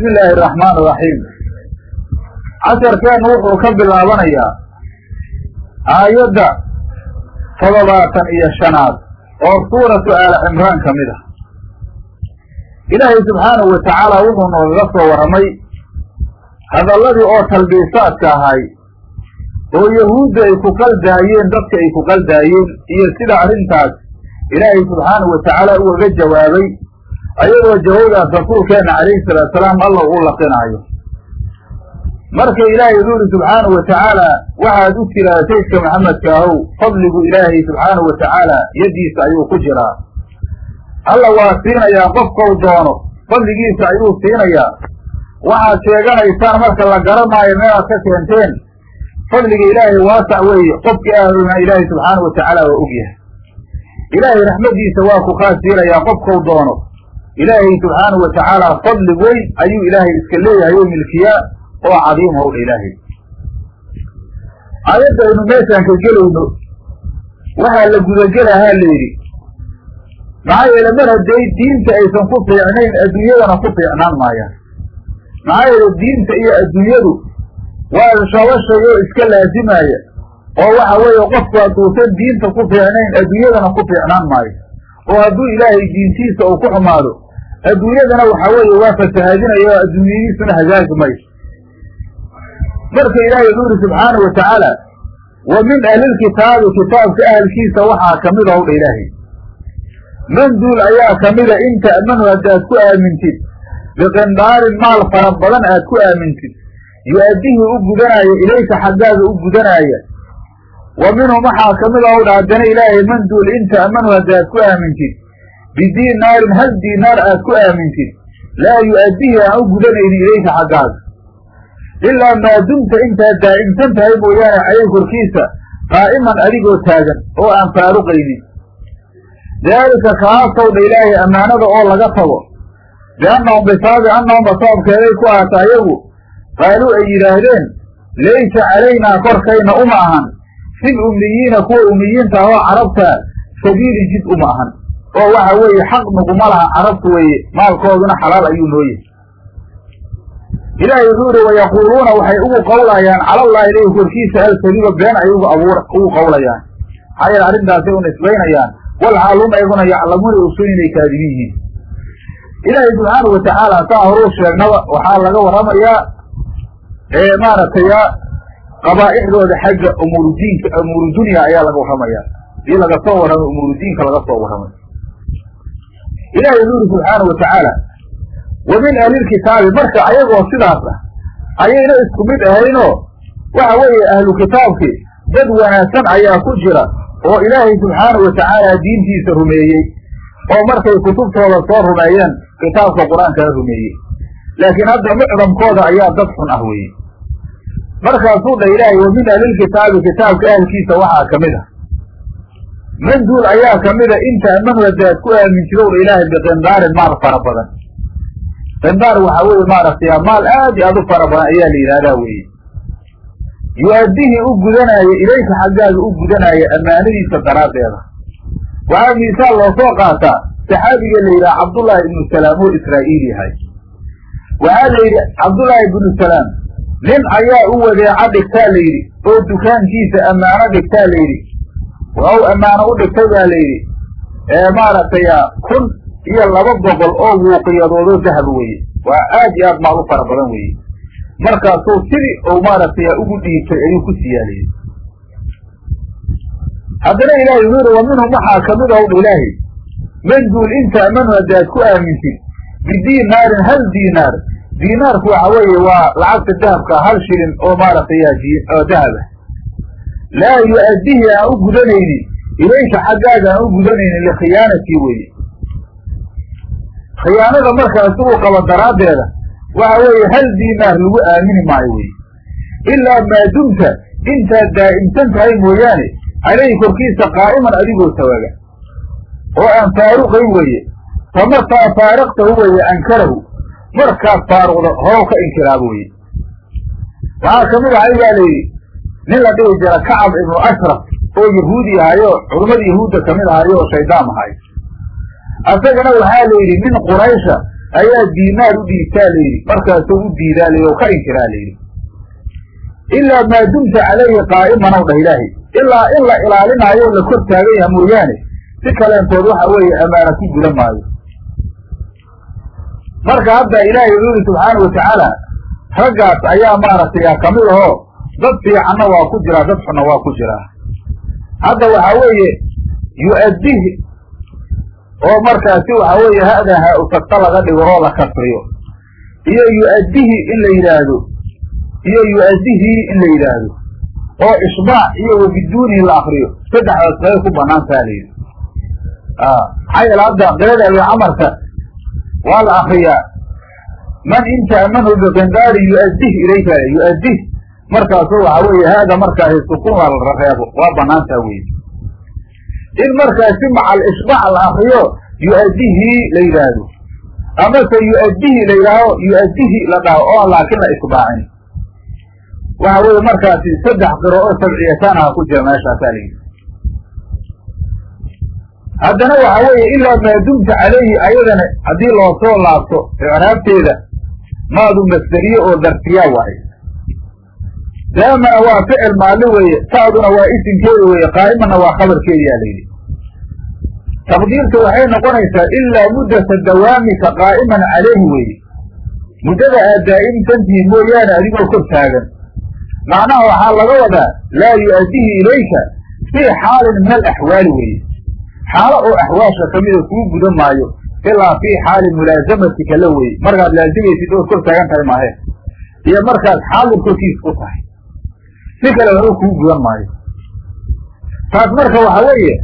bismi illaahi araxmaan araxiim casharkeennu wuxuu ka bilaabanayaa aayadda toddobaatan iyo shanaad oo suuratu aala cimraan ka mid ah. Ilaahay subxaanahu watacaala wuxuu noogaga soo warramay hadalladii oo talbiisaadka ahay oo yahuudda ay ku qaldaayeen dadka ay ku qaldaayeen iyo sida arrintaas ilaahay subxaanahu watacaala ugaga jawaabay ayadoo jawabdaas rasuulkeenna calayhi salaatu salaam alla uu laqinaayo. Marka ilaahay wuxuu yidhi subxaanahu watacaala waxaad u tiraa saydka maxamedka ahow fadligu ilaahay subxaanahu watacaala yaddiisa ayuu ku jiraa. Alla waa siinayaa qofkau doono fadligiisa ayuu siinayaa. Waxaad sheeganaysaan marka la garanaayo meelaad ka keenteen fadliga ilaahay waasac weeye qofkii ahluna ilaahay subxaanahu watacaala waa ogyahay ilaahay raxmaddiisa waa ku khaas siinayaa qofkau doono ilaahay subxaanahu watacaala fadli weyn ayuu ilaahay iska leeyahay oo milkiyaa oo cadiim howdha ilaahay aayadda aynu meeshaan ka gelayno waxaa la gudagelahaa la yidhi maxaa yeele mar hadday diinta aysan ku fiicnayn adduunyadana ku fiicnaan maayaan maxaa yeele diinta iyo adduunyadu waa shaba shay oo iska laasimaaya oo waxa weeye qofku hadduusan diinta ku fiicnayn adduunyadana ku fiicnaan maayo oo hadduu ilaahay diintiisa uu ku xumaado adduunyadana waxa weeye waa fasahaadinaya oo adduunyadiisuna hagaagi mayso marka ilaahay wuxuu yidhi subxaanahu watacaala wa min ahlilkitaabi kitaabka ahalkiisa waxaa ka mid a howdha ilaahay. Man duul ayaa kamida in ta'manu haddaad ku aamintid. Biqindaarin maal fara badan aad ku aamintid. Yu-addihi u gudanaayo ilayka xaggaaga u gudanaaya wa minhum waxaa ka mid a howdha haddana ilaahay man duul in ta'manu haddaad ku aamintid bidiinaarin hal diinaar aad ku aamintid laa yu-addihi aan u gudanaynin ilayka xaggaaga ilaa maa dumta intaad daa'imsan tahay mooyaane caleyh korkiisa qaa'iman adigoo taagan oo aan faaruqaynin daalika kaasowdha ilaahay ammaanada oo laga tago biannahum bisaabi annahum sababkeeday ku aata ayagu qaaluu ay yidhaahdeen laysa calaynaa korkayna uma ahan fil ummiyiina kuwa ummiyiinta ah oo carabta sabiili jid uma ahan oo waxa weeye xaq naguma laha carabtu weeye maalkooduna xalaal ayuu noo yahay ilaahay wuxuu yihi wayaquuluuna waxay ugu qawlayaan calallahi ilayhi korkiisa alkadiba been ay ugu abuur ugu qawlayaan maxaa yeele arrintaasay u nisbaynayaan walxaalum ayguna yaclamuuna ogsoon inay kaadibiin yihiin. Ilaahay subxaanau watacaala saa horuu sheegnaba waxaa laga warramayaa maaragtay qabaa'ixdooda xagga umuurudiinka umuurudunya ayaa laga warramayaa dii laga soo warramay umuurudiinka laga soo warramay ilahay wuxuu yihi subxaanau watacaala wa min ahlilkitaabi marka ayagoo sidaas ah ayayna isku mid ahaynoo waxa weeye ahlu kitaabki dad wanaagsan ayaa ku jira oo ilaahay subxaanahu watacaala diintiisa rumeeyey oo markay kutubtooda soo rumeeyeen kitaabka qur'aankala rumeeyey. Laakiin hadda mucdamkooda ayaa dad xun ah weeye. Markaasuu dha ilaahay wa min ahlilkitaabi kitaabka ahalkiisa waxaa ka mid ah manduul ayaa kamida inta haddaad ku aaminsidowdha ilaahay biqindaarin maal fara badan qindaar waxaa weeye maaragtay maal aad i aad u fara badan ayaa la yidhahdaa weeye yu-addihi u gudanaayo ilayka xaggaaga u gudanaayo ammaanadiisa daraaddeeda waxaa miisaal loo soo qaataa saxaabiga la yidhaha cabdullaahi ibnu salaam oo israa'iil yahay waxaa la yidhi cabdullaahi ibnu salaam nin ayaa u wadeeca dhigtaa la yidhi oo dukaankiisa ammaano dhigtaa la yidhi waxau ammaano u dhigtay baa la yidhi. Ee maaragtay kun iyo laba boqol oo wuuqiyadoodoo dahab weeye. Waa aad iyo aad maal u fara badan weeye. Markaasuu sidii uu maaragtay ugu dhiibtay ayuu ku siyaaliyey haddana ilaahay wuxuu yihi wa minhum waxaa ka mid ahowdha ilaahay. Man duul in ta'manu haddaad ku aamintid bidiinaarin hal diinaar. Diinaarku waxa weeye waa lacagta dahabka hal shilin oo maaragtay oo dahaba laa yu-addihi aan u gudanaynin ilayka xaggaaga aan u gudanaynin likhiyaanatii weeye. Khiyaanada markaasi uu qabo daraaddeeda waxa weeye hal diinaar lagu aamini maayo weye ilaa maadumta intaad daa'imsan tahay mooyaane caleyhi korkiisa qaa'iman adigoo tawaaga oo aan faaruqayn weeye. Famataa faaraqtahu weeye ankarahu. Markaad faaruqda horow ka inkiraabo weye waxaa ka mid ahay baa layidhi nin la dhihi jira kacab ibnu ashraf oo yahuudi ahayo culummada yahuudda ka mid ahayo oo shaydaam ahay. Asagana waxaa la yidhi nin quraysha ayaa diinaar u dhiibtaa layidhi markaasuu u diidaa layidhi ka inkiraa layidhi ilaa maa dumta calayhi qaa'iman ow dhah ilaahay. Ilaa in la ilaalinaayo la kor taagan yaha mooyaane si kaleentood waxa weeye ammaana ku guda maayo. Marka hadda ilaahay wuxuu yidhi subxaana watacaala raggaas ayaa maaragtay a ka mid ahoo dad fiicanna waa ku jiraa dad xunna waa ku jiraa. Hadda waxaa weeye yu-addih oo markaasi waxa weeye hada ha usagta laga dhigo oo la kasriyo iyo yu-addihi in la yidhaahdo iyo yu-addihi in la yidhaahdo oo ishbaac iyo wabiduunihi la akriyo saddexdaas bay ku banaantaa la yidhi maxaa yeele hadda qirada abicamarka waa la akriyaa man intaamanhu biqindaari yu-addih ilayka yu-addih markaasu waxa weeye haada markaasi sukun waa waa banaantaa weye in markaasi macal ishbaac la akriyo yu-addihi la yidhaahdo amase yu-addihi la yidhaaho yu-addihi la dhaho oo laakiin la isbaacin. Waxa weeye markaasi saddex qiro oo sabciyataanaha ku jira meeshaasaa la yidhi haddana waxa weeye ilaa maa dumta calayhi ayadana haddii loo soo laabto icraabteeda maadu masderiye oo darfiyaa waaye daamana waa ficil maalli weeye taaduna waa isimkeeda weeye qaa'imana waa khabarkeediyaa la yidhi taqdiirta waxay noqonaysaa ilaa muddata dawaamika qaa'iman calayhi weeye. Muddada aad daa'imsantihi mooyaane adigoo kor taagan. Macnaha waxaa laga wadaa laa yu-addihi ilayka fii xaalin min alaxwaali weeye. Xaalo oo axwaasha kamida kuu guda maayo ilaa fii xaali mulaasamatika la weye markaad laazimaysid ood kor taagan tahay maahe. Iyo markaad xaadir korkiis ku tahay si kale waxba kuu gudan maayo. Taas marka waxa weeye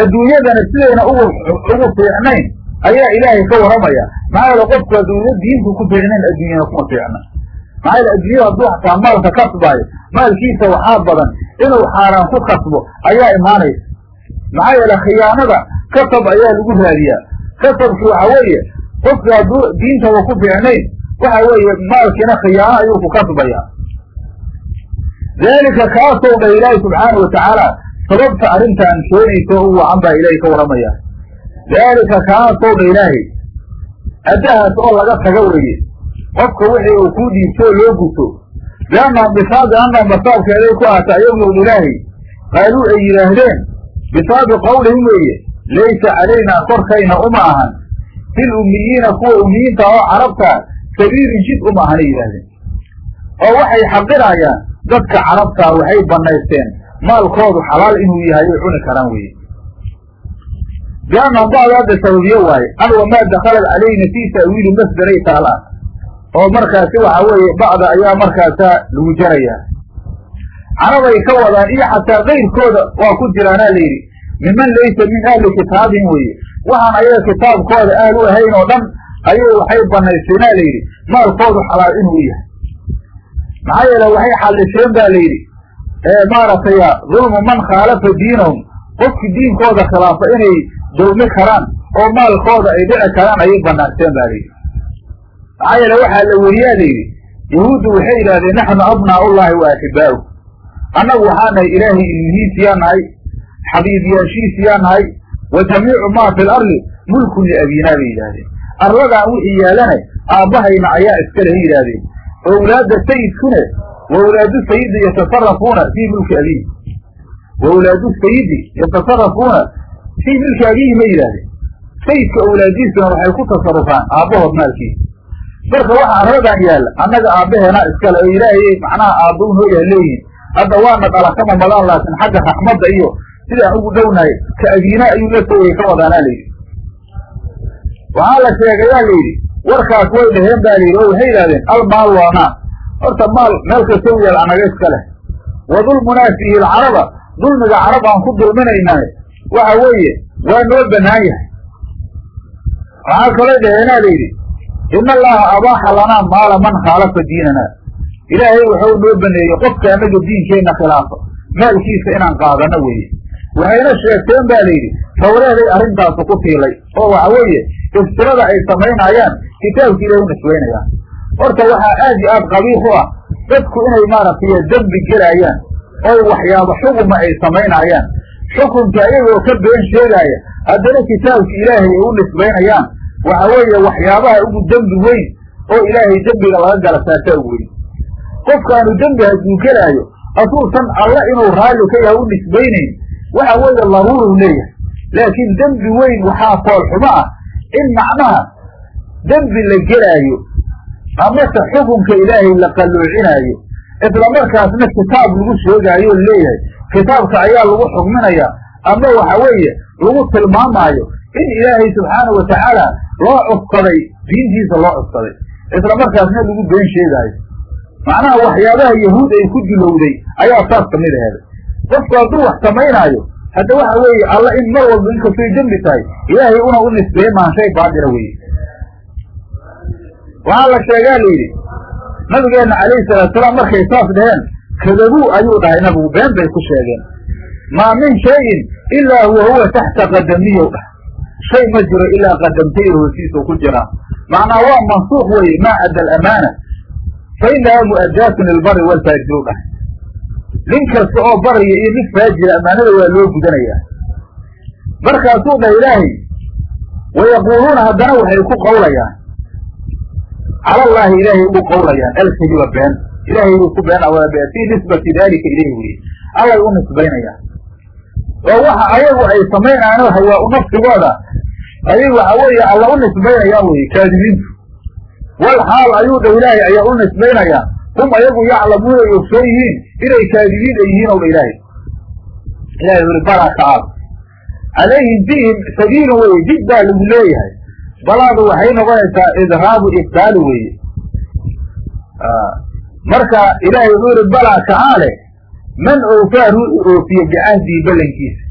adduunyadana sidayna ugu ugu fiicnayn ayaa ilaahay ka waramaya. Maxaa yeele qofku adduunya diinku ku fiicnayn adduunyana kuma fiicna. Maxaa yeele adduunyada hadduu xataa maalka kasbaayo maalkiisa waxaa badan inuu xaaraan ku kasbo ayaa imaanaysa maxaa yeele khiyaanada kasab ayaa lagu raadiyaa. Kasabki waxa weeye qofka hadduu diintaba ku fiicnayn waxa weeye maalkiina khiyaano ayuu ku kasbayaa daalika kaasow dha ilaahi subxaana watacaala sababta arrintaan keenayso u wacan baa ilaahay ka waramaya. Daalika kaasow dha ilaahay addahaas oo laga taga weye qofka wixii uu kuu dhiibto oo loo guto biannahum bisaabi annahum basaabkeeday ku ahaataa yowmowd ilaahay qaaluu ay yidhaahdeen bisaabi qawlihim weeye laysa calaynaa korkayna uma ahan fil ummiyiina kuwa ummiyiinta oo carabtaa sabiilin jid uma ahanay yidhaahdeen oo waxay xaqirayaan dadka carabtaa waxay banaysteen maalkoodu xalaal inuu yahay ay cuni karaan weye biannahum bacdu hadda sababiye waaye an wamaa dakhalat calayna fii ta'wiili masdaray taalaan oo markaasi waxa weeye bacda ayaa markaasa lagu jarayaa carabay ka wadaan iyo xataa kayrkooda waa ku jiraanaa la yidhi miman laysa min ahli kitaabihim weeye. Waxaan ayaga kitaabkooda ahl u ahayn oo dhan ayay waxay banaysteenaa la yidhi maalkoodu xalaal inuu yahay maxaa yeele waxay xallisheen ba yidhi. Maaragtay dulmu man khaalafa diinahum qofki diinkooda khilaafa inay dulmi karaan oo maalkooda ay dhici karaan ayay banaysteen ba layidhi maxaa yeele waxaa la weriyaa la yidhi yahuuddu waxay yidhahdeen naxnu abnaa'ullahi wa axibaa'u annagu waxaa nahay ilaahay ilmihiisiyaa nahay xabiibyaashiisiyaa wa jamiicu maa fi lardi mulkun liabiinaa bay yidhaahdeen. Arladan wixii yaalane aabbahayna ayaa iskalehay yidhaahdeen owlaadda sayidkune wa awlaadu sayidi yatasarafuuna fii mulki abiihi wa awlaadu sayidi yatasarafuuna fii milki abiihi ma yidhahdeen sayidka awlaadiisuna waxay ku tasarufaan aabbahood maalkiisa marka waxa arladan yaalla annaga aabbaheena iskale oo ilaahay macnaha aabba u nooyaha leeyihiin hadda waana dhalakama madaan laakiin xagga raxmadda iyo sidaan ugu dhownahay ka abiina ayuu la sooyay ka wadaanaa layidhi waxaa la sheegayaa layidhi warkaas way dhaheen ba layidhi oo waxay yidhahdeen almaal waa maal. Horta maal meel kasta u yaal anaga iska leh. Wa dulmunaa fiihi lcaraba dulmiga carab aan ku dulminaynaa waxa weeye waa noo banaan yahay. Waxaa kaloo dhaheenaa layidhi ina allaha abaaxa lanaa maala man khaalafa diinana. Ilaahay wuxuu noo baneeyey qofka anaga diinkeenna khilaafa maalkiisa inaan qaadano weeye. Waxayna sheegteen ba layidhi tawreeday arrintaasu ku tiilay oo waxa weeye iftirada ay samaynayaan kitaabki ilahay u nisbaynayaan horta waxaa aad iyo aad qabiix u ah dadku inay maaragtay dembi gelaayaan oy waxyaabo xukuma ay samaynayaan. Xukunka iyagoo ka been sheegaaya haddana kitaabki ilaahay ay u nisbaynayaan waxa weeye waxyaabaha ugu dembi weyn oo ilaahay dembiga laga gala saasaa weyn qofkaanu dembi hadduu gelaayo asuusan alla inuu raalli ka yahay u nisbaynayn waxa weeye laruuru leeyahay. Laakiin dembi weyn waxaa foolxumo ah in macnaha dembi la gelaayo amase xukunka ilaahay la qalluucinaayo isla markaasna kitaab lagu sheegaayo leeyahay kitaabka ayaa lagu xugminayaa ama waxa weeye lagu tilmaamaayo in ilaahay subxaana wa tacaala loo cuskaday diintiisa loo cuskaday isla markaasna lagu been sheegaayo. Macnaha waxyaabaha yahuud ay ku dilowday ayaa saas ka mid aheeday qofku hadduu wax samaynaayo hadda waxa weeye alla in mar walba inkastoy dembi tahay ilaahay una u nisbeeye maan shay baadila weye waxaa la sheegaa la yidhi nabigeenna calayhi salaatusalaam markay saas dhaheen kadabuu ayuu dhahay nabigu been bay ku sheegeen. Maa min shayin ilaa huwa huwa taxta qadamiyow dhah shay ma jiro ilaa qadamtayda hoosiisuu ku jiraa macnaa waa mansuuq weeye maa adda alamaana. Fa inahaa mu'addaatun lilbari walfaajir dhahay. Nin kasta oo baraya iyo mid faajira ammaanada waa loo gudanayaa. Markaasuu dhah ilaahay wayaquuluuna haddana waxay ku qawlayaan cala allaahi ilaahay ugu qawlayaan alkadiba been ilaahay buu ku been awaabeen fii nisbati daalika ilayhi weye allay u nisbaynayaan oo waxa ayagu ay samaynayaano hawaa u nafsigooda. Ayay waxa weeye alla u nisbaynayaan weye kaadibiintu. Wal ayuu dha ilaahay ayaa u nisbaynayaan hum ayagu yaclamuuna ay ogsoon yihiin inay kaadibiin ay yihiin ow dha ilaahay. Ilahay uli balaa tacaal calayhim bihim sabiilun weye jid baa lagu leeyahay balaadu waxay noqonaysaa idraabu iftaali weeye. Marka ilaahay wuxuu yihi balaa tacaale man oofaa ruuxu oofiye bicahdii ballankiisa.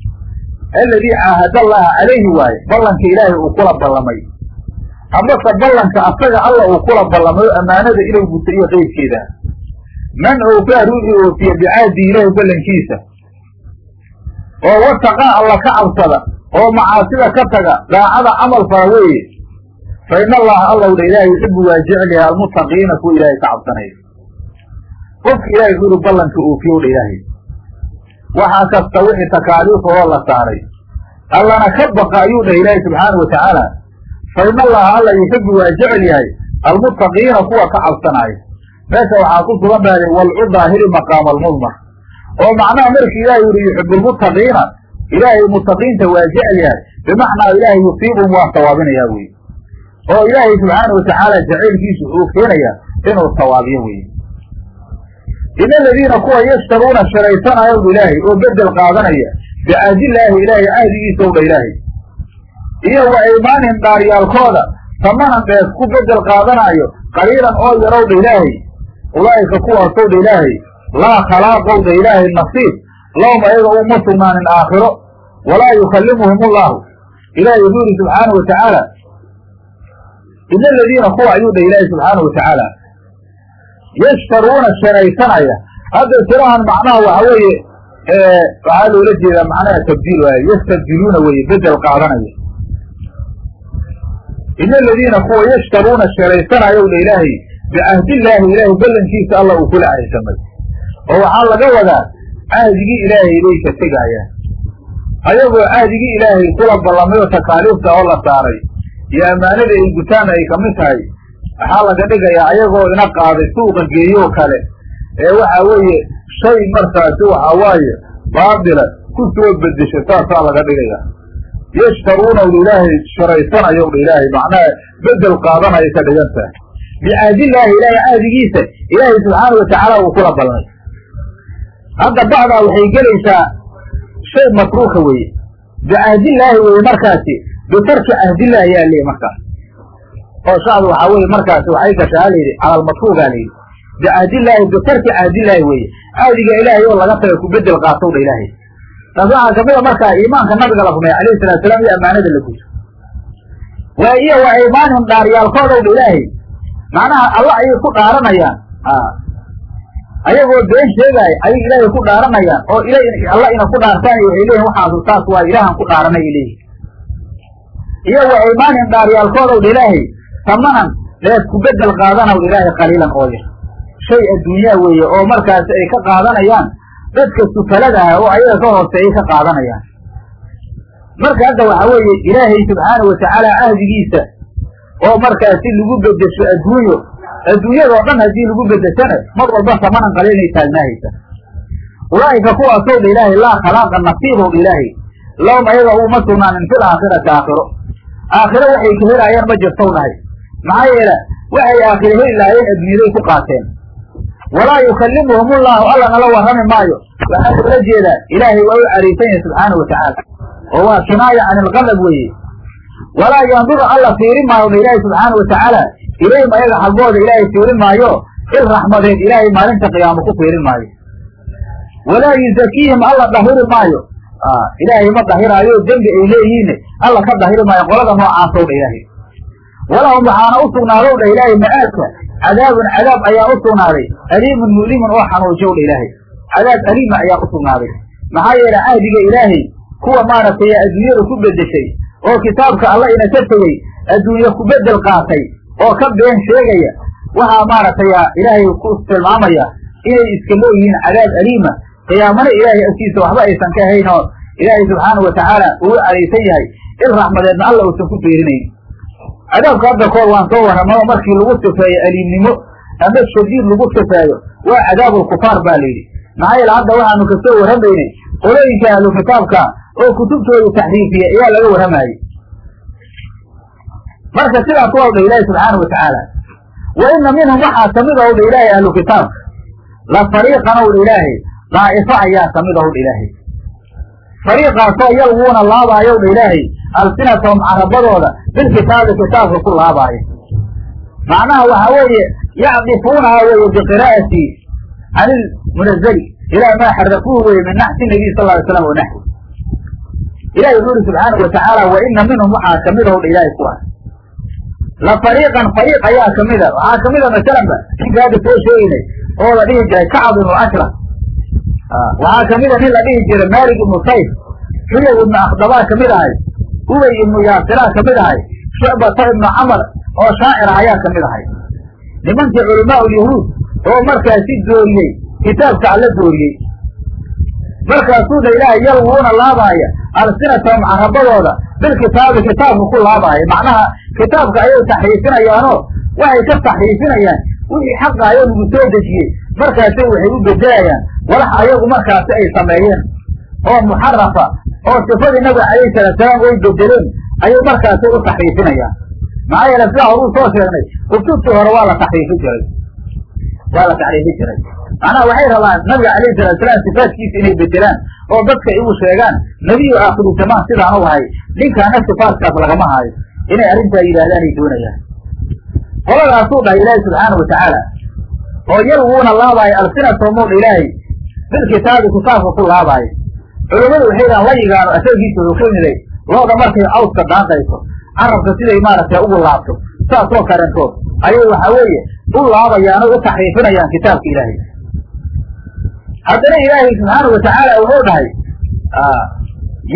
Alladii caahada allaha calayhi waaye ballanka ilaahay uu kula ballamay. Amase ballanka asaga alla uu kula ballamay oo ammaanada inuu guto iyo qeybkeeda. Man oofaa ruuxuu oofiye bicahdii ilaahay ballankiisa. Oo wataqaa alla ka cabsada oo macaasida ka taga daacada camal fala weeye fa ina allaha allow dha ilaahay yuxibu waa jecel yahay almuttaqiina kuwa ilaahay ka cabsanaya qofka ilahay wuxuu ihi ballanka oofiyow dha ilaahay waxaa kasta wixii takaaliifahoo la saaray allana ka baqa ayuu dhah ilaahay subxaana wa tacaala fa ina allaha alla yuxibu waa jecel yahay almuttaqiina kuwa ka cabsanaayo meesha waxaa ku sugan bahay walcu daahiri maqaama almudmar oo macnaha markii ilahay yihi yuxibu lmuttaqiina ilaahay muttaqiinta waa jecel yahay bimacnaa ilaahay yusiibum waa sawaabinayaa weye oo ilaahay subxaana wa tacaala jacaylkiisu wuxuu keenayaa inuu sawaabiyo weye ina aladiina kuwa yashtaruuna shiraysanaya w ilaahay oo bedel qaadanaya bicahdillaahi ilaahay cahdigiisa ow dha ilaahay. Iyo wa imaanihim dhaaryaalkooda tamanan dhees ku bedel qaadanaayo qaliilan oo yarow dha ilaahay. Ulaa'ika kuwaasow dha ilaahay. Laa khalaaqow dha ilaahay nasiib. Lahum ayaga uma sugnaanin aakhiro. Walaa yukallimuhum ullahu ilahay wuxuu yihi subxaana wa tacaala ina aladiina kuwa ayuu dhah ilaahay subxaana wa tacaala yashtaruuna sharaysanaya hadda tirahan macnaha waxa weeye waxaa loola jeedaa macnaha tabdiil waaye yastabdiluuna weye bedel qaadanaya ina aladiina kuwa yashtaruuna sharaysanaya dha ilaahay bicahdillaahi ilaahay ballankiisa alla uu kula cahaysamay oo waxaa laga wadaa cahdigii ilaahay bay ka tegaayaan ayagoo cahdigii ilaahay kula ballamay oo takaaliifta oo la saaray iyo ammaanada ay gutaan ay ka mid tahay waxaa laga dhigayaa ayagoo ina qaaday suuqa geeyoo kale. Ee waxa weeye shay markaasi waxa waaye baatila ku soo bedesha saasaa laga dhigayaa. Yashtaruuna wdha ilaahay sharaysanayo wdha ilaahay macnaha bedel qaadanaya ka dhigan tahay. Bicahdillaahi ilaahay cahdigiisa ilaahay subxaana watacaala uu kula balmay hadda bacdaa waxay gelaysaa shay matruuka weeye. Bicahdillaahi weye markaasi bitarki cahdillaahi yaa leeyi markaas oo shacdu waxaa weye markaasi waxay gashaa layidhi calalmatruugaa layidhi bicahdillaahi bitarki cahdillaahi weeye. Cahdiga ilaahay oo laga taga ku bedel qaatow dha ilaahay. Taas waxaa kamida markaa iimaanka nabiga la rumeeya alayhi salatu salaam iyo ammaanada la guto waa iyo wa imaanhum dhaaryaalkoodow dha ilaahay. Macnaha alla ayay ku dhaaranayaan. Ayagoo been sheegaaya ayay ilaahay ku dhaaranayaan. Oo alla ina ku dhaartaan waxay leeyihiin waxaasu taas waa ilaahan ku dhaaranay ay leeyihiin iyo wa imaanhum dhaaryaalkoodow dha ilaahay tamanan dhees ku bedel qaadanaw dha ilaahay qaliilan oo yar shay adduunyaa weeye oo markaasi ay ka qaadanayaan dadka sufalada ah oo ayaga ka hooseeyay ka qaadanayaan. Marka hadda waxaa weeye ilaahay subxaana watacaala ahdigiisa oo markaasi lagu bedesho adduunyo adduunyadoo dhan haddii lagu bedeshana mar walba samanan qale inay taagnaahaysa ulaa'ika kuwaasow dha ilaahay laa khalaaqa nasiibow ilaahay lahum ayaga uma sugnaanin fil aakhirati aakhiro aakhiro waxay ka helaayaan ma jirtow dhahay maxaa yeele waxay aakhiro heli lahaayeen adduunyaday ku qaateen. Walaa yukallimuhum ullahu alla nala warrami maayo. Waxaa loola jeedaa ilaahay waa u cariisan yahay subxaana wa tacaala. Oo waa kinaaya can ilqadab weeye. Walaa yanduru alla fiiri maayo dha ilaahay subxaana wa ilayhim ayaga xaggooda ilaahay fiirin maayo. Il raxmadeed ilaahay maalinta qiyaamo ku fiirin maayo. Walaa yuzakiihim alla dahiri maayo ilaahay ma dahiraayo dembi ay leeyihiin. Alla ka dahiri maayo qolada noocaasow dha ilaahay. Walahum waxaana u dha ilaahay ma'aadka. Cadaabun cadaab ayaa u sugnaaday. Aliimun mu'limun oo xanuujow dha ilaahay. Cadaab aliima ayaa u sugnaaday. Maxaa yeele cahdiga ilaahay kuwa maaragtay adduunyada ku bedeshay oo kitaabka alla ina ka tegey adduunye ku bedel qaatay oo ka been sheegaya waxaa maaragtay ilaahay ku tilmaamaya inay iska leeyihiin cadaab aliima qiyaamana ilaahay agtiisa waxba aysan ka ahayn oo ilaahay subxaana wa tacaala uu caraysan yahay il raxmadeedna alla uusan ku fiirinayn. Cadaabka hadda koor waan soo warramay oo markii lagu sifeeyo aliimnimo ama shadiid lagu sifeeyo waa cadaabulkufaar baa layidhi maxaa yeele hadda waxaanu ka soo warramaynay qolooyinka ahlu kitaabka oo kutubtoodu taxriifiya ayaa laga warramayey marka sidaas waa dha ilaahi subxaana wa tacaala wa ina minhum waxaa ka mid ow dha ilaahay ahlu kitaabka la fariiqan ow dha ilaahay daa'ifo ayaa ka mid ow dha ilaahay. Fariiqaasoo yalwuuna laabaayow dha ilaahay. Alsinatahum carabadooda bilkitaabi kitaabka ku laabaayo. Macnaha waxa weeye yacdifuunaha weeye biqiraa'ati can ilmunazali ilaa maa xarafuuhu weye min naxsi nabiy sal ly slam wa naxwi ilahi wuxu uri subxaana wa tacaala wa ina minhum waxaa ka mid ow dha ilaahay kuwaas la fariiqan fariiq ayaa kamida waxaa kamida masalanba ninka hadda soo sheegaynay oo la dhihi jiray kacab ibnu ashraf waxaa kamida nin la dhihi jiray malik ibnu sayf xuyay ibnu akhdabaa ka mid ahay ubay ibnu yaasiraa ka mid ahay shucbata ibnu camar oo shaacir ah ayaa ka mid ahay. Nimankii culamaa ulyahuud oo markaasi dooriyey kitaabka alla dooriyey. Markaasuu dha ilaahay yalwuuna laabaaya alsinatahum carabadooda bilkitaabi kitaabka ku laabaaya macnaha kitaabka ayay taxriifinayaanoo waxay ka taxriifinayaan wixii xaqa ayoo lagu soo dejiyey. Markaasay waxay u bedelayaan walax ayagu markaasi ay sameeyeen. Oo muxarafa oo sifadii nabiga calayhi salaatusalaam way bedeleen ayay markaasi u taxriifinayaan. Maxaa yeele sidaa horuu soo sheegnay kutubtii hore waa la taxriifin jiray. Waa la taxriifin jiray. Macnaha waxay rabaan nabiga calayhi salaatusalaam sifaadkiisa inay bedelaan oo dadka igu sheegaan nebiyu aakhiru sidaan u ahay ninkaana sifaadkaas lagama haayo inay arrintaa yidhahdaan ay doonayaan qoladaasuu dhahay ilaahay subxaana wa tacaala oo yalwuuna laabaayo alsinatahum dha ilaahay. Bilkitaabi kitaabka ku laabaayo culammadu waxay dhahan layigaanu wuxuu ka miday looda markay cawska daaqayso carabka siday maaragtay ugu laabto saasoo karentood ayay waxa weeye u laabayaan oo u taxriifinayaan kitaabka ilaahay. Haddana ilaahay subxaana wa tacaala wuxuu dhahay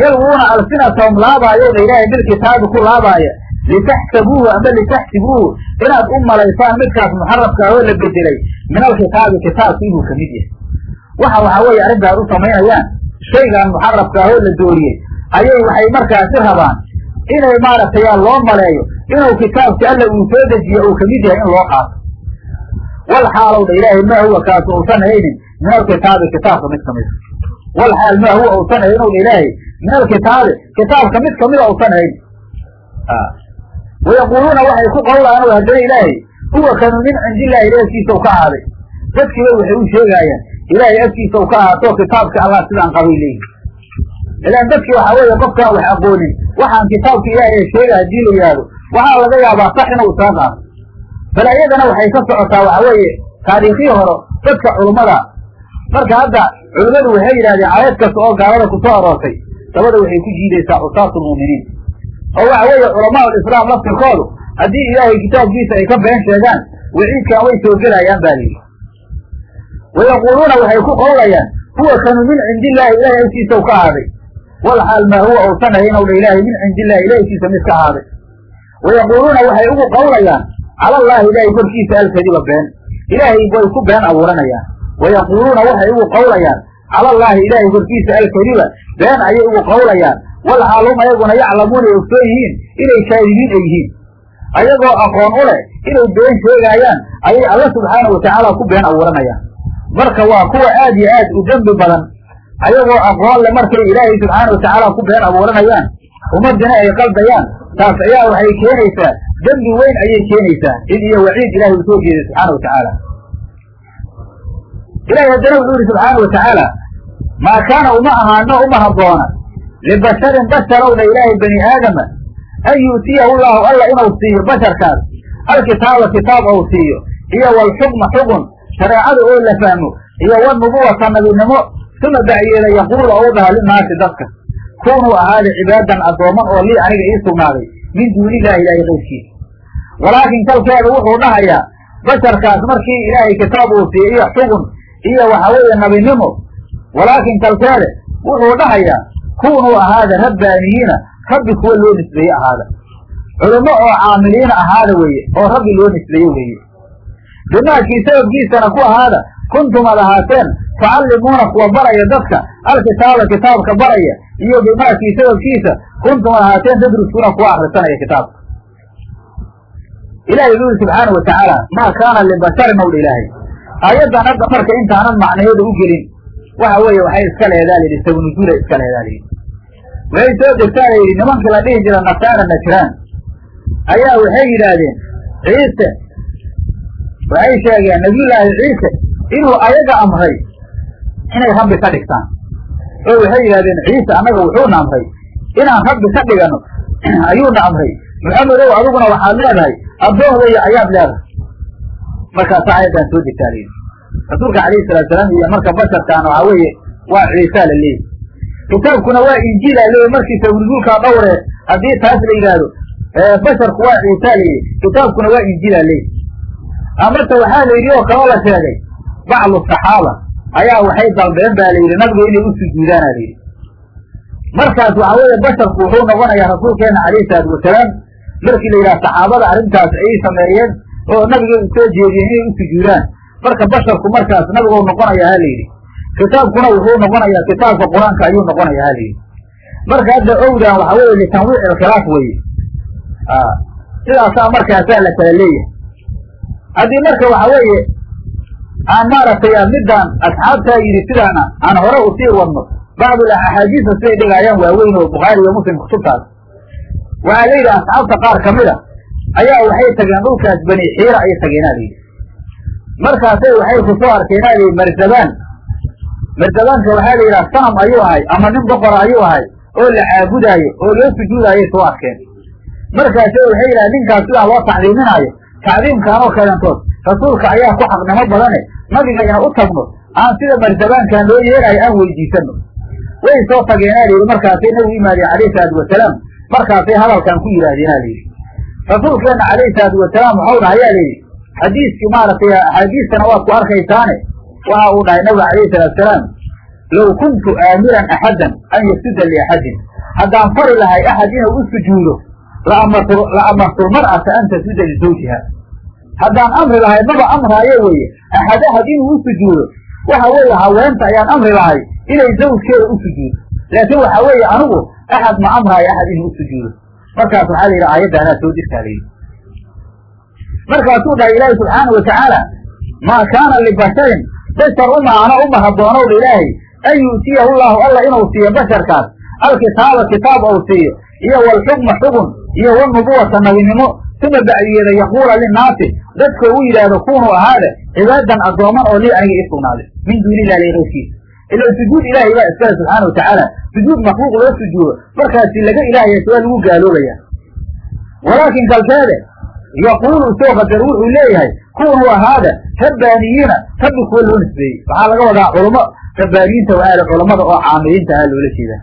yalwuuna alsinatahum laabaayo dha ilaahay bilkitaabi ku laabaaya litaxsabuuhu ama litaxsibuuhu inaad u malaysaan midkaas muxarabka oo la bedelay min alkitaabi kitaabka inuu ka mid yahay waxa waxa weeye arrintaas u samaynayaan shaygan muxarabka ahoo la dooriyey ayay waxay markaasi rabaan inay maaragtay loo maleeyo inuu kitaabki alla uu soo dejiye uu ka mid yahay in loo qaato wal xaalow dha ilaahay maa huwa kaasu uusan haynin min alkitaabi kitaabka mid ka mid wal xaal maa huwa uusan dha ilaahay min alkitaabi kitaabka mid kamida uusan haynin wayaquuluuna waxay ku qawlaan o haddana ilaahay huwa kanu min cindi illahi ilahi agtiisa u ka ahaaday dadkiiba waxay u sheegaayaan ilaahay agtiisa u ka ahaato kitaabka allah sidaan qabay leeyihi ilaan dadkii waxaa weeye qofkaan wax aqoonin waxaan kitaabka ilaahay sheega haddii la yidhaahdo waxaa laga yaabaa sax inuu soo qaato bale iyadana waxay ka socotaa waxa weeye taariikhii hore dadka culummada marka hadda culimmadu waxay yidhahdeen aayad kasta oo gaalada ku soo aroortay dabada waxay ku jiidaysaa cusaatu lmu'miniin oo waxa weeye culamaa ulislaam laftirkoodu haddii ilaahay kitaabkiisa ay ka been sheegaan waciidkan way soo gelayaan ba lihi wayaquuluuna waxay ku qowlayaan huwa kanu min cindi illahi ilahay agtiisa u ka ahaaday wal xaal maa huwa uusan haynow dha ilaahay min cindi illahi ilahkiisa mid ka ahaaday wayaquuluuna waxay ugu qowlayaan cala allahi ilaahay korkiisa alkadiba been. Ilaahay way ku been abuuranayaan. Wayaquuluuna waxay ugu qowlayaan cala allahi ilaahay korkiisa alkadiba been ayay ugu qowlayaan wal xaalum ayaguna yaclamuuna ay ogsoon yihiin inay kaadibiin ay yihiin. Ayagoo aqoon u leh inay been sheegaayaan ayay alla subxaana watacaala ku been abuuranayaan. Marka waa kuwa aad iyo aad u dembi badan ayagoo aqoon le markay ilaahay subxaana watacaala ku been abuuranayaan ummadina ay qaldayaan. Taas ayaa waxay keenaysaa dembi weyn ayay keenaysaa cid iyo waciid ilahay uu soo jeeday subxaana watacaala ilahay haddana wuxuu yihi subxaana watacaala maa kaana uma ahaano uma habboona libasharin basharowna ilaahay bani aadama an yu'tiyahu llahu alla inuu siiyo basharkaas alkitaaba kitaab ou siiyo iyo walxukma xugun shareecada oo la fahmo iyo wanubuwata nabinimo suma bacyeeda yaquula ou dhaha linaasi dadka kunuu ahaada cibaadan addooman oo lii aniga ii sugnaaday min duunillahi ilaahay qayrkiisa walaakin kalkeeda wuxuu dhahayaa basharkaas markii ilaahay kitaab uu siiyo iyo xugun iyo waxa weeye nabinimo walaakin kalkeede wuxuu dhahayaa kunuu ahaada rabbaaniyiina rabbi kuwa loo nisbeeye ahaada. Culummo oo caamiliina ahaada weeye oo rabbi loo nisbeeye weeye. Bimaakii sababkiisana ku ahaada kuntum ad ahaateen tucallimuuna kuwa baraya dadka alkitaaba kitaabka baraya iyo bimaakii sababkiisa kuntum ad ahaateen tadrusuuna kuwa akrisanaya kitaabka. Ilahay wuxu yuri subxaana wa tacaala maa kaana libasharin ow dha ilaahay. Aayaddan hadda marka intaanan macnaheeda u gelin waxa weeye waxay iska leedaa layidhi sabnuzuula iska leedaa layidhi waxay soo degtaa la yidhi nimankii la dhihi jira nasaara najraan. Ayaa waxay yidhaahdeen ciise waxay sheegeen nabiyullaahi ciise inuu ayaga amray inay rabbi ka dhigtaan. Oo waxay yidhahdeen ciise annaga wuxuuna amray inaan rabbi ka dhigano ayuuna amray maxamedow adiguna waxaad leedahay addoohdaya ayaad leedahay. Markaasa ayaddaan soo degtaa layidhi rasuulka calayhi salatu salaam iyo marka basharkaana waxaa weeye waa ciisaa la leeyahy kitaabkuna waa injiila leeyahy markii sabnuzuulkaa dhowre haddii taas la yidhaahdo basharku waa ciisaa layidhi kitaabkuna waa injiila leeyahy amase waxaa la yidhi oo kaloo la sheegay bacdu saxaaba ayaa waxay dalbeen ba la yidhi nabiga inay u la yidhi. Markaas waxa weeye basharku wuxuu noqonayaa rasuulkeena calayhi salaatu wasalaam markii la yidhaha saxaabada arrintaas ayay sameeyeen oo nabiga soo jeediyeen inay u sujuudaan marka basharku markaas nabigou noqonaya ha layidhi kitaabkuna wuxuu noqonayaa kitaabka qur'aanka ayuu noqonaya ha layidhi marka hadda owdan waxa weeye litanwiic ilkhilaaf weeye. Sidaasaa markaasaa la kala leeyahay. Haddii marka waxa weeye aan maaragtay midaan asxaabtaa yidhi sidaana aan hore u sii wadno bacdul axaadiisa siday dhigaayaan waaweyn oo bukhaari iyo muslim kutubtaas waxaa la yidhi asxaabta qaar kamida ayaa waxay tageen dhulkaas bani xiira ayay tageenaa layidhi markaasay waxay ku soo arkeenaa layidhi marzabaan marzabaanka waxaa la yidhaha sanam ayuu ahay ama nin boqora ayuu ahay oo la caabudaayo oo loo sujuudayay soo arkeen. Markaase waxay yidhaha ninkaas sidaa loo tacdiiminaayo tacdiimkaanoo kalentood rasuulka ayaa ku xaqnimo badane. Nabiga ina u tagno aan sida marzabaankan loo yeelaayo aan weydiisano. Way soo tageenaa layidhi markaasay nabigu imaadeen calayhi salaatu wasalaam markaasay hadalkan ku yidhaahdeenaa layidhi rasuulkeenna calayhi salaatu wasalaam waxau dhaha ayaa layidhi xadiiskii maaragtay axaadiistana waad ku arkaysaane waxa uu dhahay nabiga salaatu salaam low kuntu aamiran axadan an yasuda liaxadin haddaan fari lahay axad inuu u sujuudo la amartu lmar'ata an tasuda lizawjiha haddaan amri lahay maba amraayo weeye axad axad inuu u sujuudo waxa weeye haweenta ayaan amri lahay inay zawjkeeda u sujuudo. Laakiin waxa weeye anigu axad ma amraayo axad inuu u sujuudo. Markaas waxaa la yidhi aayadda anaa soo dirtaa layidhi markaasuu dhahay ilaahi subxaana wa tacaala maa kaana libasharin bashar umaana uma haboonowdha ilaahay an yu'tiyahu llahu alla inuu siiyo basharkaas. Alkitaaba kitaab ou siiyo iyo walxukma xugun iyo wanubuwata nabinimo. Suma bacdiyeeda yaquula linnaasi. Dadka uu yidhaahdo kunuu ahaada cibaadan addooman oo lii aniga ii sugnaaday min duuni illahi layrkiisa ila sujuud ilaahay baa iskale subxaana wa tacaala sujuud makhluuq loo sujuudo markaasi laga ilaahaysa waa lagu gaaloobaya walaakin kalkeede yaquulu qadar wuxuu leeyahay kunuu ahaada rabbaaniyiina rabbi kuwa loo nisbeeyey waxaa laga wadaa culamo rabbaaniyiinta waaale culammada oo caamiliinta ahaa loola jeedaa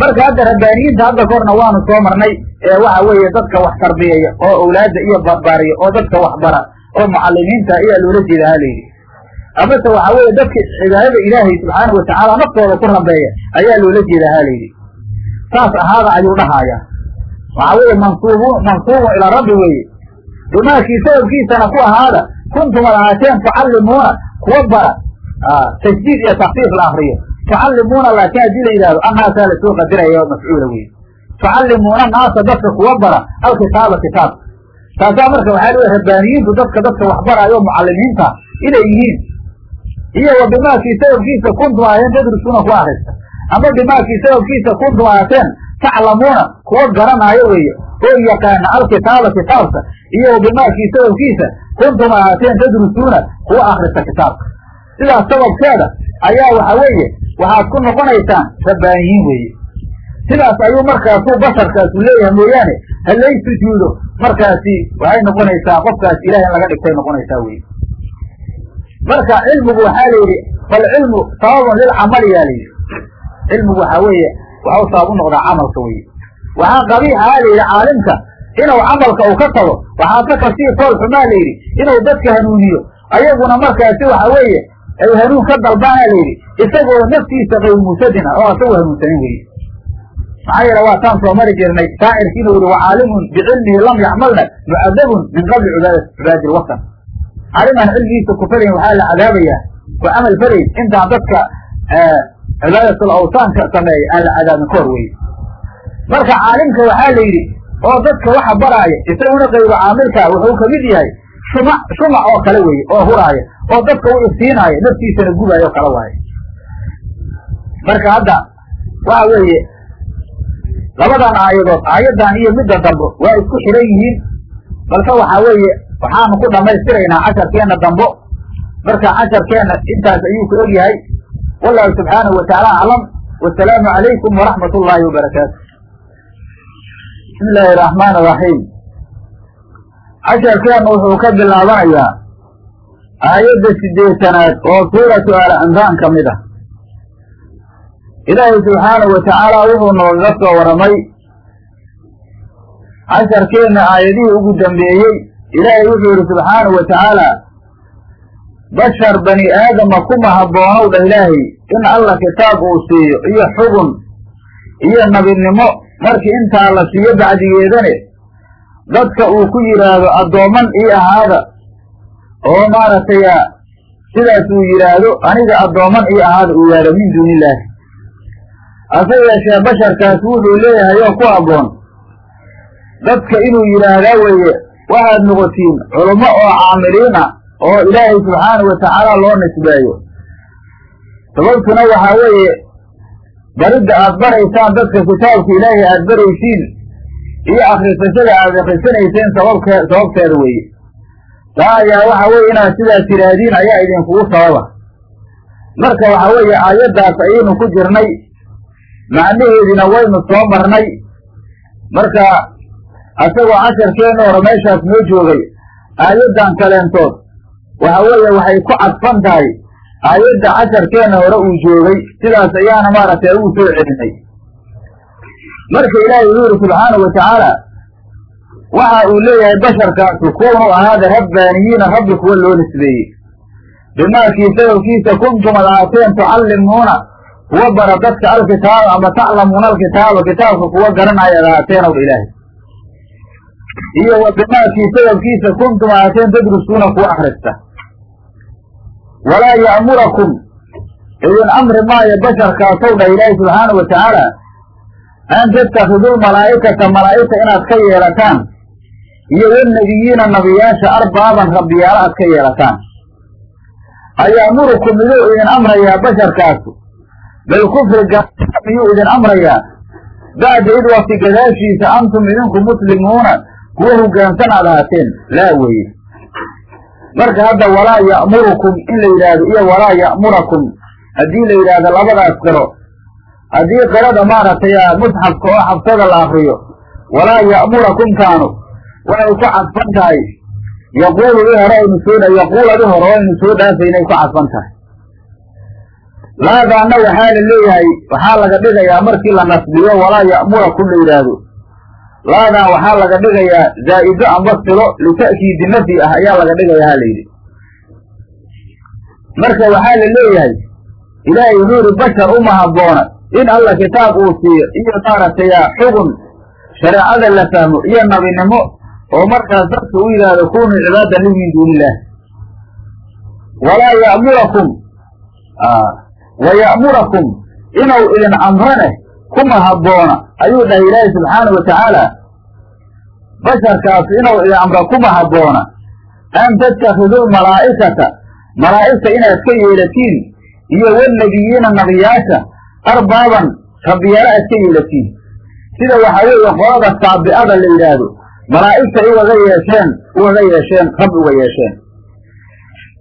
marka hadda rabbaaniyiinta hadda korna waanu soo marnay ee waxa weeye dadka wax tarbiyeeya oo awlaadda iyo barbaariya oo dadka waxbara oo mucalimiinta ayaa loola jeeda ha layidhi amase waxa weeye dadka cibaadada ilaahay subxaana wa tacaala naftooda ku rabeeya ayaa loola jeedaa ha layidhi saas ahaada ayuu dhahaaya waxa weeye mansuubun ilaa rabbi weeye dumaashii sababkiisana ku ahaada kuntum ad ahaateen tucallimuuna kuwa bara tajdiid iyo takfiif la akriyo tucallimuuna laakiin haddii la yidhahdo annaasaa la soo qadiraya oo mafcuula weye tucallimuuna naasa dadka kuwa bara alkitaaba kitaabka taasaa marka waxaa leeyahay rabbaaniyiintu dadka dadka waxbaraayo o mucalimiinta inay yihiin. Iyo wa bimaakii sababkiisa kuntum aheen tadrisuuna ku akrista ama bimaakii sababkiisa kuntum ahaateen taclamuuna kuwa garanaayo weeye oo yaqaana alkitaaba kitaabka iyo bimaakii sababkiisa kuntum ahaateen tadrusuuna kuwa akrista kitaabka. Sidaas sababkeeda ayaa waxa weeye waxaad ku noqonaysaan rabbaaniyiin weeye sidaas ayuu markaasuu basharkaasu leeyahay mooyaane halay sujuudo markaasi waxay noqonaysaa qofkaas ilahay in laga dhigtay noqonaysaa weye marka cilmigu waxaa la yidhi falcilmu sababun lilcamali yaa la yidhi. Cilmigu waxaa weeye waxau sabab u noqdaa camalka weye waxaa qabiixa a la yidhi caalimka inuu camalka uu ka tago waxaase ka sii tool xumaa la yidhi inuu dadka hanuuniyo ayaguna markaasi waxa weeye ay hanuun ka dalbaana la yidhi isagoo naftiisa qaymmusadin ah oo asagoo hanuunsanin weye maxaa yeele waa taan soo mari jirnay shaacirki inuu yihi wacaalimun bicilmihi lam yacmalna mucadabun min qabli cibaadi lwatan caalimaan cilmigiisa ku falayn waxaa la cadaabayaa ku camal falayn intaan dadka cibaadatul awtaanka sameeya aan la cadaabin ka hor weye marka caalimka waxaa la yidhi oo dadka waxa baraaya isaguna qaybo caamilka wuxuu ka mid yahay shuma shumac oo kale weye oo huraaya oo dadka u iftiinaaya naftiisana gubaayo o kale waaye marka hadda waxa weeye labadan aayadood aayaddan iyo midda dambo waa isku xiran yihiin. Balse waxaa weeye waxaanu ku dhammaystiraynaa casharkeenna dambo marka casharkeenna intaas ayuu ku ogyahay wallahu subxaanahu watacaala aclam wasalaamu calaykum waraxmat ullaahi wabarakaatu bismi illaahi araxmaan araxiim casharkeenna wuxuu ka bilaabanayaa aayadda sideetanaad oo suuratu aal cimraan ka mid ah ilaahay subxaanahu watacaala wuxuu noogaga soo warramay casharkeenna aayadihii ugu dambeeyey ilaahay wuxuu yidhi subxaanahu wa tacaala bashar bani aadama kuma habboonow dha ilaahay. In alla kitaab uu siiyo iyo xugun iyo nabinimo. Markii intaa la siiyo bacdigeedane dadka uu ku yidhaahdo addoomman ii ahaada oo maaragtay sidaas uu yidhaahdo aniga addoomman ii ahaada uu yidhahdo min duuni illaahi hase yeeshee basharkaas wuxuu leeyahay oo ku habboon dadka inuu yidhaahdaa weeye waxaad noqotiin culummo oo caamiliina oo ilaahay subxaanahu watacaala loo nisbeeyo. Sababtuna waxaa weeye baridda aad baraysaan dadka kitaabka ilaahay aad baraysiin iyo akrisashada aad akrisanayseen sababke sababteeda weeye. Taa ayaa waxa weeye inaad sidaas yidhaahdiin ayaa idinkugu sababa. Marka waxa weeye aayaddaas ayaynu ku jirnay macnaheediina waynu soo marnay. Marka asagoo casharkeenna hore meeshaas noo joogay aayaddan kaleentood waxa weeye waxay ku cadfan tahay aayadda casharkeenna hore uu joogay sidaas ayaana maaragtay ugu soo celinay. Marka ilaahay wuxuu yidhi subxaanahu watacaala waxa uu leeyahay basharkaasu kuwanu ahaada rabbaaniyiina rabbi kuwa loo nisbeeyey. Bimaakii sababkiisa kuntum ad ahaateen tucallimuuna kuwa bara dadka alkitaaba ama taclamuuna alkitaaba kitaabka kuwa garanaya ad ahaateen ow ilaahay iyo wa sababkiisa kuntum ahaateen tadrusuuna kuwa akrista walaa ya'murakum idin amri maayo basharkaasow dha ilaahi subxaanahu watacaala an tattakhiduu malaa'ikata malaa'igta inaad ka yeelataan. Iyo walnebiyiina nabiyaasha arbaaban rabbiyaalo aad ka yeelataan. Aya'murukum miduu idin amrayaa basharkaasu? Bilkufri gaalnima miyuu idin amrayaa? Bacda id wakti gadaashiisa antum idinku muslimuuna kuwa hoggaansan aad ahaateen laa weeye. Marka hadda walaa ya'murukum in la yidhaahdo iyo walaa ya'murakum. Haddii la yidhaahdo labadaas qiro haddii qirada maaragtay musxafka oo xabsada la akriyo walaa ya'murakumkaanu waxay ku cadfan tahay. Yaquuludi hore aynu soo yaquuladi hore aynu soo dhaafaynay ku cadfan tahay. Laadaana waxaa la leeyahay waxaa laga dhigayaa markii la nasbiyo walaa ya'murakum la yidhaahdo laadan waxaa laga dhigayaa zaa'ido amba silo lita'kiidi nafyi ah ayaa laga dhigayaa ha la yidhi. Marka waxaa la leeyahay ilaahay wuxuu yidhi bashar uma habboona in alla kitaab uu siiyo iyo maaragtay xugun shareecada la fahmo iyo nabinimo oo markaas dadka u yidhaahdo kunuu cibaadan li min duuni illaah walaa ya'murakum wa ya'murakum inuu idin amrane kuma habboona ayuu dhahay ilaahi subxaanahu watacaala basharkaas inuu amra kuma habboona an tattakhiduu malaa'ikata malaa'igta inaad ka yeelatiin iyo walnebiyiina nabiyaasha arbaaban rabbiyaalo aad ka yeelatiin. Sida waxaa weeye qolada saabi'ada la yidhaahdo malaa'igtay ugaga yeesheen ugaga yeesheen rab uga yeesheen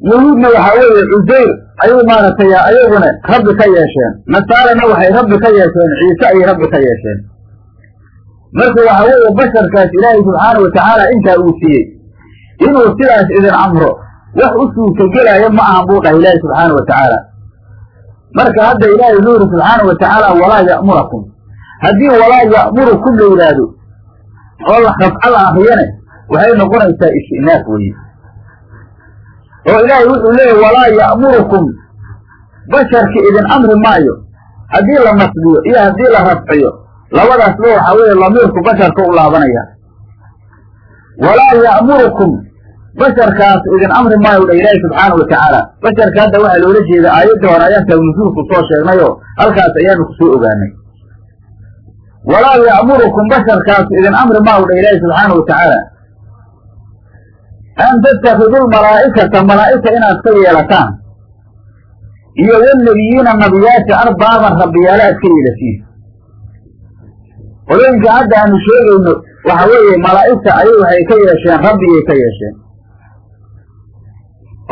yahuudna waxaa weeye cusayr ayuu maaragtay ayaguna rabbi ka yeesheen. Nasaarana waxay rabbi ka yeesheen ciise ayay rabbi ka yeesheen. Marka waxaa weeye basharkaas ilaahay subxaanau watacaala intaa uu siiyey inuu sidaas idin amro wax u suurtagelaayo ma ahan buu dhahay ilaahi subxaana wa tacaala. Marka hadda ilaahay wuxuu yidhi subxaana wa tacaala walaa ya'murakum haddii walaa ya'murukum la yidhaahdo oo la rafco la akriyane waxay noqonaysaa istinaaf weeye oo ilaahay wuxuu leeyahy walaa ya'murukum. Basharki idin amri maayo. Haddii la nasbiyo iyo haddii la rafciyo labadaasba waxaa weeye lamiirku basharka u laabanaya. Walaa ya'murukum. Basharkaas idin amri maayo dha ilaahi subxaana wa tacaala basharka hadda waxaa loola jeeda aayadda hore ayaan tawnusuulku soo sheegnayoo halkaas ayaanu ku soo ogaanay. Walaa ya'murukum. Basharkaas idin amri maayo dha ilaahi subxaana wa tacaala an tattakhiduu malaa'ikata malaa'igta inaad ka yeelataan. Iyo walnebiyiina nabiyaasha arbaaban rabbiyaala aad ka yeelatiin. Qolooyinka hadda aanu sheegayno waxa weeye malaa'igta ayay waxay ka yeesheen rabbigay ka yeesheen.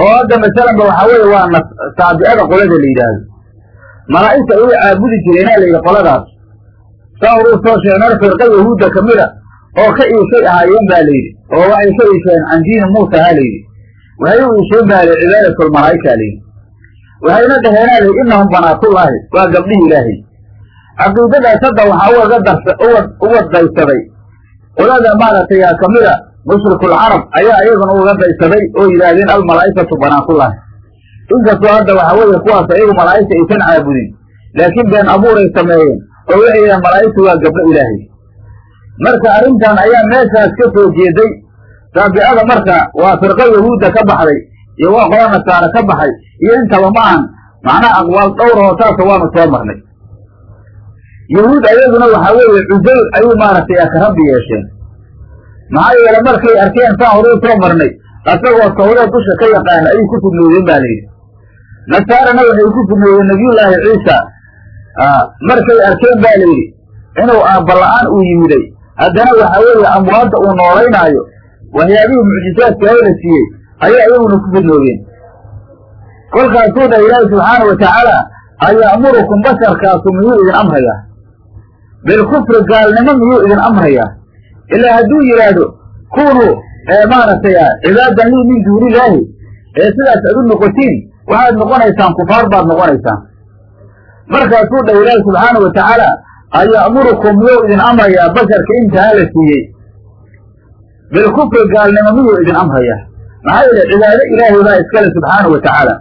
Oo hadda masalanba waxaa weeye waa nas saabi'ada qolada la yidhaahdo. Malaa'igta ayay caabudi jireenaa la yidhi qoladaas. Saa horuu soo sheegnay firqa yahuudda kamida oo ka iishay ahaayeen ba la yidhi oo waxay ka iisheen can diini muusa ha la yidhi? Waxay u iisheen ba la yidhi. Waxayna dhaheenaa layihi innahum banaatullaahi waa gabdhihi ilaahay. Caqiidadaas hadda waxaa uga uga daysaday qolada maaragtay kamida mushrikuulcarab ayaa iyaguna ugaga daysaday oo yidhaahdeen almalaa'ikatu banaatullaahi. Inkastoo hadda waxaa weeye kuwaas ayagu malaa'igta aysan caabudin laakiin been abuuray sameeyeen oo waxay yidhahen malaa'igtu waa gabdho ilaahay marka arrintan ayaa meeshaas ka soo jeeday. Saabi'ada marka waa firqa yahuudda ka baxday iyo waa qola nasaare ka baxay iyo intaba ma ahan. Macnaha aqwaal dhowr oo saasa waanu soo marnay. Yahuud ayaguna waxaa weeye cusayr ayuu maaragtay ka rabbi yeesheen. Maxaa yeele markay arkeen saan horuu soo marnay asagoo tawreed dusha ka yaqaana ayay ku fidnoodeen ba layidhi nasaarana waxay ku fidnoodeen nabiyullaahi ciisa markay arkeen ba layidhi inuu aabbala'aan uu yimiday haddana waxaa weeye amwaadda uu noolaynaayo waxyaabihii mucjizaadka la siiyey ayay ayaguna ku fidnoodeen kolkaasuu dha ilaahi subxaana wa tacaala aya'murukum basharkaasu miyuu idin amrayaa bilkufri gaalnimo miyuu idin amrayaa ilaa hadduu yidhaahdo kunuu maaragtay cibaadan lii min duunillaahi ee sidaas ad u noqotiin waxaad noqonaysaan kufaar baad noqonaysaan markaasuu dha ilaahi subxaana wa tacaala aya'murukum miyuu idin amrayaa basharka intaa la siiyey bilkufri gaalnimo miyuu idin amrayaa maxaa yeele cibaado ilaahay baa iskale subxaana wa tacaala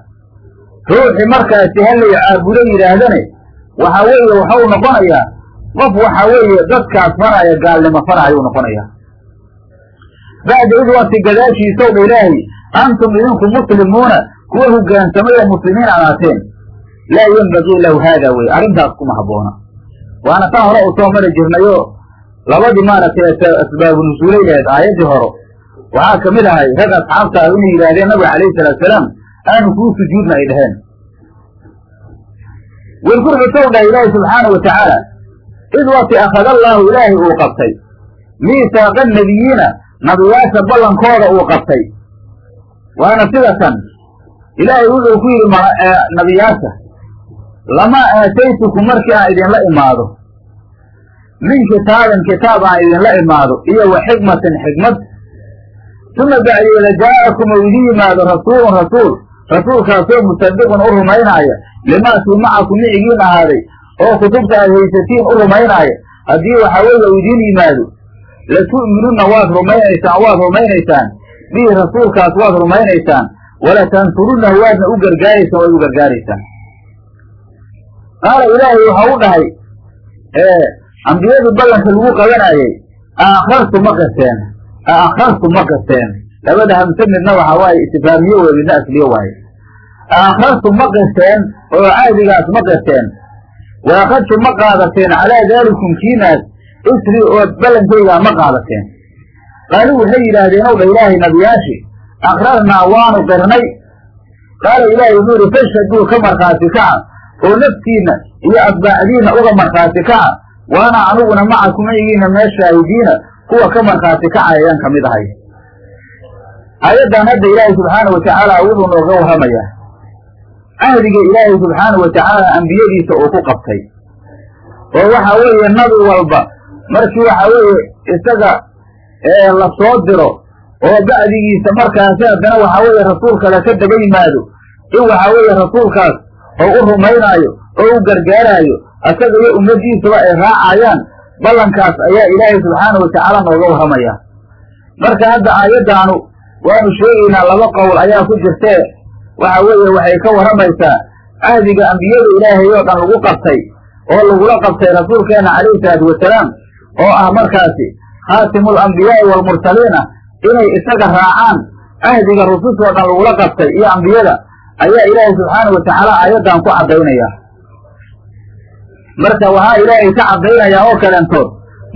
ruuxi markaasi halay caabudo yidhaahdane waxa weeye waxau noqonayaa qof waxa weeye dadkaas faraya gaalnimo farayuu noqonayaa bacda id wakti gadaashiisow ilaahay antum idinku muslimuuna kuwa hogaansamay oo muslimiin anaateen laa yenbagii lahu haada weye arrintaas kuma habboona waana taa hore u soo mari jirnayo labadii maaragtay asbaabu nusuulay lahayd aayaddii horo waxaa ka mid ahay rag asxaabta ah inay yidhaahdeen nabiga calayhi salaatu salaam aanu kuu sujuudna ay dhaheen wilkur xusow dhah ilaahi subxaana wa tacaala id wakti akhada allaahu ilaahay uu qabtay miisaaqa nebiyiina nabiyaasha ballankooda uu qabtay waana sidatan ilaahay wuxuu ku yidhi nabiyaasha lamaa aataytukum markii aan idinla imaado. Min kitaabin kitaab aan idinla imaado iyo wa xikmatin xikmad. Uma bacdeeda jaa'akum ou idin yimaado rasuulun rasuul. Rasuulkaasoo musadiqun u rumaynaaya limaakii macakum micigiin ahaaday. Oo kutubta aad haysatiin u rumaynaaya haddii waxaa weeye u idiin yimaado latu'minunna waad rumaynaysaan waad rumaynaysaan. Bihi rasuulkaas waad rumaynaysaan. Walatansurunnahu waadna u gargaaraysaan waad u gargaaraysaan qaala ilaahay waxa u dhahay ambiyadii ballanka lagu qabanaayey aakhartu ma qirteen aakhartu ma qirteen. Labada hamse midna waxa waaye istifaamiye wey midna asliye waaye. Aakhartu ma qirteen oo caadigaas ma qirteen. Waaqadtu ma qaadateen calaa daalikum kiinaas isri ood ballankaygaa ma qaadateen qaaluu waxay yidhaahdeen ow dha ilaahay nabiyaashi aqrarnaa waanu qirnay qaala ilaahay wuxuu yidhi fashhaduu ka markhaati kaca oo naftiinna iyo atbaacdiinna uga markhaati kaca. Waana aniguna macakum igiina mee shaahidiina kuwa ka markhaati kaca ayaan ka mid ahay. Aayaddan hadda ilaahay subxaana wa tacaala wuxuu nooga warramayaa cahdiga ilaahay subxaana wa tacaala ambiyadiisa uu ku qabtay. Oo waxa weeye nabi walba markii waxa weeye isaga la soo diro oo bacdigiisa markaasi haddana waxa weeye rasuul kale ka daba yimaado in waxa weeye rasuulkaas oo u rumaynaayo oo u gargaaraayo asaga iyo ummadiisaba ay raacayaan ballankaas ayaa ilaahay subxaana wa tacaala nooga warramaya. Marka hadda aayaddaanu waanu sheegaynaa laba qowl ayaa ku jirtee waxa weeye waxay ka warramaysaa cahdiga ambiyada ilaahay oo dhan lagu qabtay oo lagula qabtay rasuulkeenna calayhi salaatu wasalaam oo ah markaasi khaatimul ambiyaa'i waalmursaliina inay isaga raacaan cahdiga rusushoo dhan lagula qabtay iyo ambiyada ayaa ilaahay subxaana wa tacaala aayaddan ku caddaynaya. Marka waxaa ilaahay ka caddaynayaa oo kalentood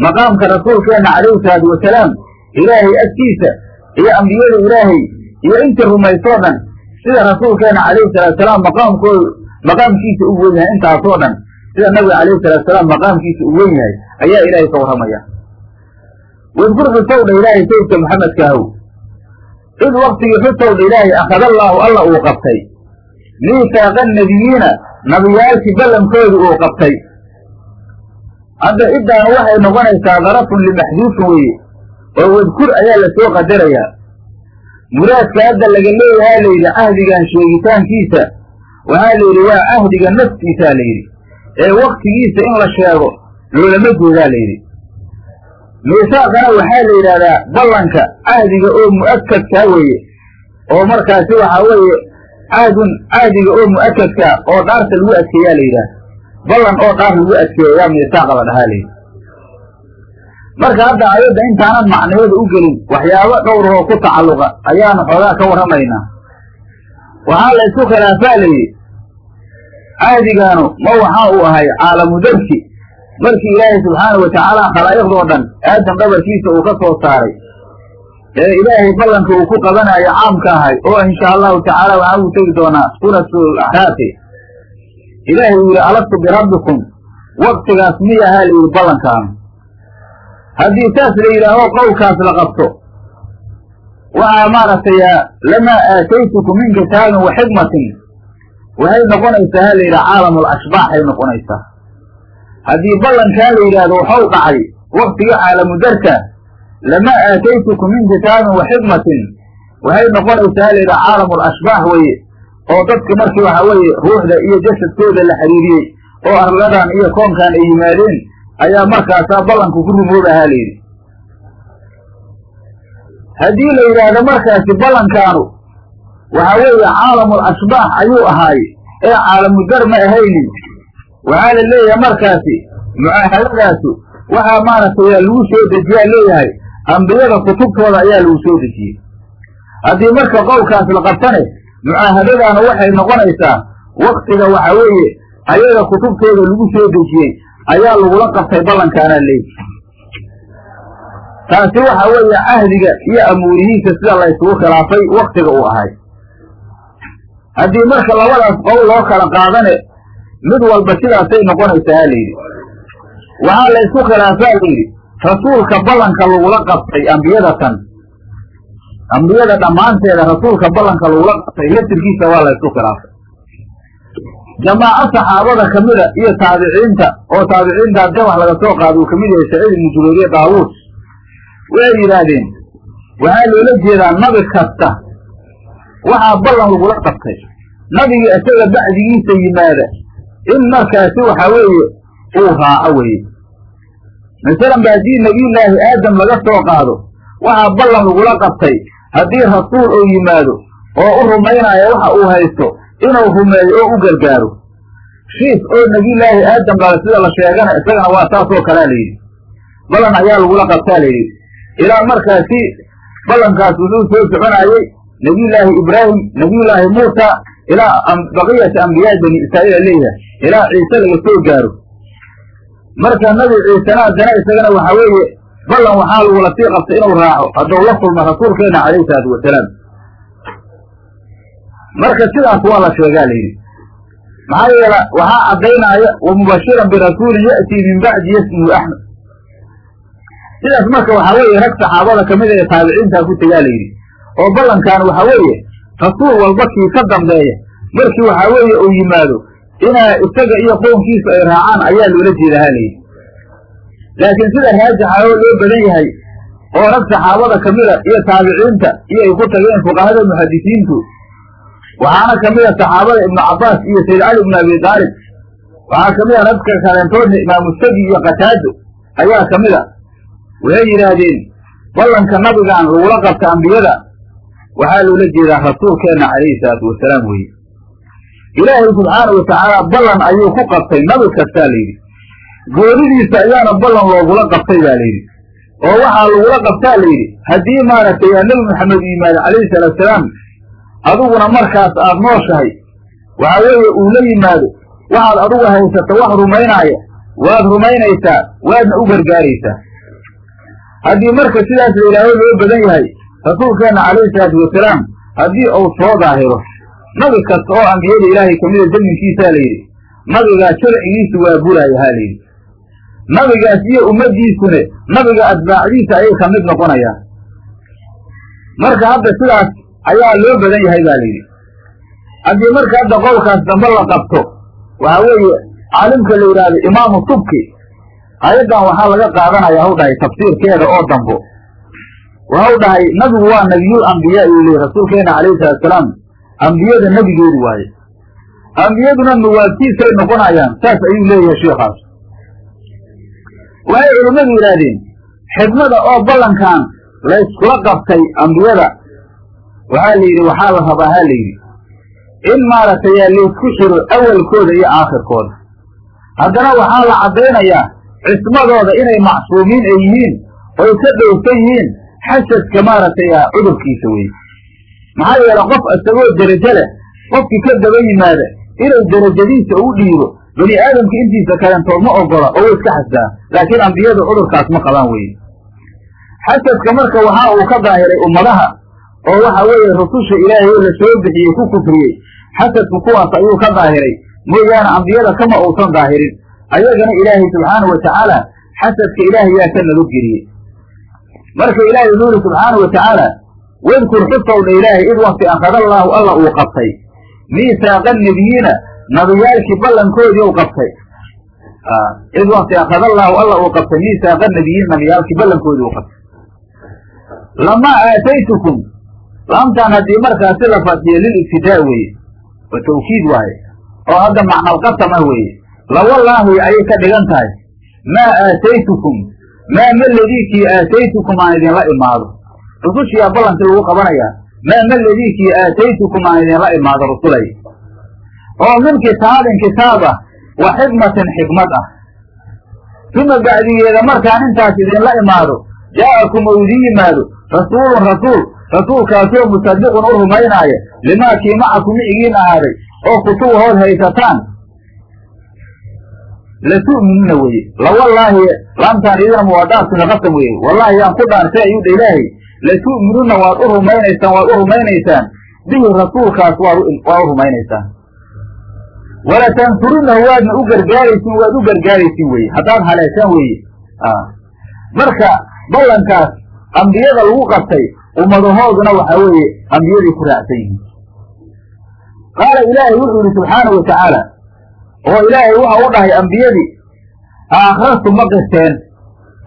maqaamka rasuulkeenna calayhi salaatu wasalaam ilaahay agtiisa iyo ambiyada ilaahay iyo intii rumaysoo dhan sida rasuulkeena calayhi salaatusalaam maqaamkooda maqaamkiisa u wen yahay intaasoo dhan sida nabiga calayhi salaatusalaam maqaamkiisa u wen yahay ayaa ilaahay ka warramaya. Wadkur xusowdha ilaahay sayidka maxamedka ahow id waktigii xusowdha ilaahay akhadallaahu alla uu qabtay miisaaqa nebiyiina nabiyaalkii ballankoodii uu qabtay hadda iddaanu waxay noqonaysaa darafun limaxduufin weeye oo wadkur ayaa la soo qadarayaa muraadka hadda laga leeyahaa layidhi cahdigan sheegitaankiisa waxaa la yidhi waa cahdiga naftiisaa la yidhi ee waktigiisa in la sheego loolama jeedaa la yidhi miisaaqana waxaa la yidhahdaa ballanka cahdiga oo mu'akadkaa weeye oo markaasi waxaa weeye cahdun cahdiga oo mu'akadkaa oo dhaarta lagu adkeeyaa la yidhaha ballan oo dhaar lagu adkeeya yaa miisaaqa la dhahaa layidhi marka hadda ayadda intaanan macniyada u gelin waxyaabo dhowrahoo ku tacalluqa ayaanu xoogaa ka warramaynaa. Waxaa la ysku khilaafaa layidhi cahdigaanu ma waxaa uu ahay caalamu darki markii ilaahay subxaana wa tacaala khalaa'iqdoo dhan aadam dhabarkiisa uu ka soo saaray ee ilaahay ballanka uu ku qabanayo caamka ahay oo insha allahu tacaala waxaa uu tegi doonaa suuratul axraafi ilaahay uu yidhi alastu birabbikum? Waktigaas miya ahaa la yidhi ballankaanu haddii saas la yidhaaho qowlkaas la qabto. Waxaa maaragtay lamaa aataytukum min kitaabin wa xikmatin. Waxay noqonaysaa ha la yidhaha caalamul ashbaaxay noqonaysaa. Haddii ballankaa la yidhaahdo waxau dhacay waktigii caalamu darka lamaa aataytukum min kitaabin wa xikmatin waxay noqonaysaa ha la yidhaha caalamul ashbaax weeye oo dadka markii waxa weeye ruuxda iyo jasadkooda la xiriiriyey oo arladan iyo koonkan ay yimaadeen ayaa markaasaa ballanku ku rumoobahaa la yidhi haddii la yidhaahdo markaasi ballankaanu waxa weeye caalamul ashbaax ayuu ahaaye ee caalamu dar ma ahaynin waxaa la leeyahay markaasi mucaahadadaasu waxaa maaragtay lagu soo dejiyaa leeyahay ambiyada kutubtooda ayaa lagu soo dejiyey. Haddii marka qowlkaas la qabtane mucaahadadaana waxay noqonaysaa waktiga waxa weeye ayaga kutubtooda lagu soo dejiyey ayaa lagula qabtay ballankaanaa leeyi taasi waxa weeye cahdiga iyo amuurihiisa sida la ysugu khilaafay waktiga uu ahay. Haddii marka labadaas qowl loo kala qaadane mid walba sidaasay noqonaysaa ha layidhi waxaa la ysku khilaafaa layidhi rasuulka ballanka lagula qabtay ambiyada tan. Ambiyada dhammaanteeda rasuulka ballanka lagula qabtay laftirkiisa waa la ysku khilaafay jamaaco saxaabada kamida iyo taabiciinta oo taabiciintaas gabax laga soo qaada uu ka mid yahay saciid ibnu jubayr daawuud waxay yidhaahdeen waxaa loola jeedaa nabi kasta waxaa ballan lagula qabtay. Nabigii isaga bacdigiisa yimaada in markaasi waxa weeye uu raaco weeye masalan ba haddii nebiyullaahi aadam laga soo qaado waxaa ballan lagula qabtay haddii rasuul uu yimaado oo u rumaynaya waxa uu haysto inuu rumeeyo oo u gargaaro. Shiis oo nebiyullaahi aadam dhala sida la sheegana isagana waa saasoo kalea layidhi ballan ayaa lagula qabtaa layidhi ilaa markaasi ballankaas wuxuu soo soconayey nebiyullaahi ibraahim nebiyullaahi muusa ilaa baqiyati ambiyaa bani israa'iila leeyahay ilaa ciise laga soo gaaro marka nabi ciisena haddana isagana waxa weeye ballan waxaa lagula sii qabtay inuu raaco hadduu la kulmo rasuulkeena calayhi salaatu wasalaam marka sidaas waa la sheegaa la yidhi. Maxaa yeela waxaa caddaynaya wa mubashiran birasuulin ya'tii min bacdi yasmuhu axmed. Sidaas marka waxaa weeye rag saxaabada ka mid ee taabiciintaa ku tegaa la yidhi. Oo ballankan waxaa weeye rasuul walba kii ka dambeeya markii waxaa weeye uu yimaado inaa isaga iyo qownkiisu ay raacaan ayaa loola jeedaa ha layidhi laakiin sida raajixa oo loo badan yahay oo rag saxaabada kamida iyo taabiciinta iyo ay ku tageen fuqahada muxadisiintu waxaana kamida saxaabada ibnu cabbaas iyo sayd cali ibnu abi daalib waxaa kamida ragka kaleentoodna imaamu sadi iyo qataado ayaa kamida waxay yidhaahdeen ballanka nabigan lagula qabta ambiyada waxaa loola jeedaa rasuulkeenna calayhi salaatu wasalaam weye ilaahay subxaanau watacaala ballan ayuu ku qabtay nabi kastaa layidhi goonidiisa ayaana ballan loogula qabtay baa layidhi oo waxaa lagula qabtaa layidhi haddii maaragtay yaa nebi maxamed yimaado calayhi salaatusalaam adiguna markaas aad nooshahay waxa weeye uu la yimaado waxaad adigu haysato wax rumaynaaya waad rumaynaysaa waadna u gargaaraysaa. Haddii marka sidaas la yidhaahdo loo badan yahay rasuulkeenna calayhi salaatu wasalaam haddii uu soo daahiro nabi kasta oo ambiyada ilaahay kamida zaminkiisaa la yidhi nabigaas sharcigiisu waa buraya ha layidhi nabigaas iyo ummaddiisune nabiga atbaacdiisa ayay ka mid noqonayaan. Marka hadda sidaas ayaa loo badan yahay ba layidhi haddii marka hadda qowlkaas dambe la qabto waxa weeye caalimka la yidhaahdo imaamu subki ayadan waxaa laga qaadanaya hau dhahay tafsiirkeeda oo dambo. Waxau dhahay nabigu waa nabiyul ambiyaa uu leeyay rasuulkeena calayhi salatusalaam ambiyada nebigeedu waaye. Ambiyaduna mawaagtiisay noqonayaan saas ayuu leeyahay sheikaas waxay culimmadu yidhaahdeen xikmada oo ballankan layskula qabtay ambiyada waxaa la yidhi waxaa la rabaa ha la yidhi in maaragtay laysku xiro awalkooda iyo aakhirkooda. Haddana waxaa la caddaynayaa cismadooda inay macsuumiin ay yihiin oy ka dhowsan yihiin xasadka maaragtay cudurkiisa weye maxaa yeele qof isagoo derajo leh qofkii ka daba yimaada inuu derajadiisa u dhiibo bani aadamka intiisa kalentood ma ogola oo way iska xasdaa laakiin ambiyadu cudurkaas ma qabaan weye xasadka marka waxa uu ka daahiray ummadaha oo waxa weeye rususha ilaahay la soo bixiyey ku kufriyey xasadku kuwaas ayuu ka daahiray mooyaane ambiyada kama uusan daahirin ayagana ilaahay subxaana wa tacaala xasadka ilaahay yaa ka nabadgeliyey marka ilaahay wuxuu yidhi subxaana wa tacaala wadkur xusowdha ilaahay id wakti akhadallaahu alla uu qabtay miisaaqa nebiyiina nabiyaalkii ballankoodii u qabtay id wakti akhadallaahu alla uu qabtay miisaaqa nebiyiin nabiyaalkii ballankoodii u qabtay lamaa aataytukum laamtaan haddii markaasi la fadhiyo lilibtidaa weeye wa tawkiid waaye oo hadda macnalqasam ah weeye lawallaahi ayay ka dhigan tahay maa aataytukum maa maladiikii aataytukum aan idinla imaado rusushiyaa ballankii lagu qabanayaa maa maladiikii aataytukum aan idinla imaado rusulay? Oo min kitaabin kitaab ah wa xikmatin xikmad ah. Suma bacdigeeda markaan intaas idinla imaado jaa'akum ou idin yimaado rasuulun rasuul rasuulkaasoo musadiqun u rumaynaaya limaa kii macakum micigiin ahaaday oo kutuba hood haysataan latu'minuna weye lawallaahi laamtaan idina muwadaasuna qasam weye wallaahi yaan ku dhaartay ayuu dha ilaahay latu'minuna waad u rumaynaysaan waad u rumaynaysaan bihi rasuulkaas waad waa u rumaynaysaan walatansurunahu waadna u gargaaraysin waad u gargaaraysin weye haddaad haleeshaan weye marka ballankaas ambiyada lagu qabtay ummadahooduna waxaa weeye ambiyaday ku raacsan yihiin qaala ilaahay wuxuu yidhi subxaanau wa tacaala oo ilaahay waxa u dhahay ambiyadii aakhrartu ma qirteen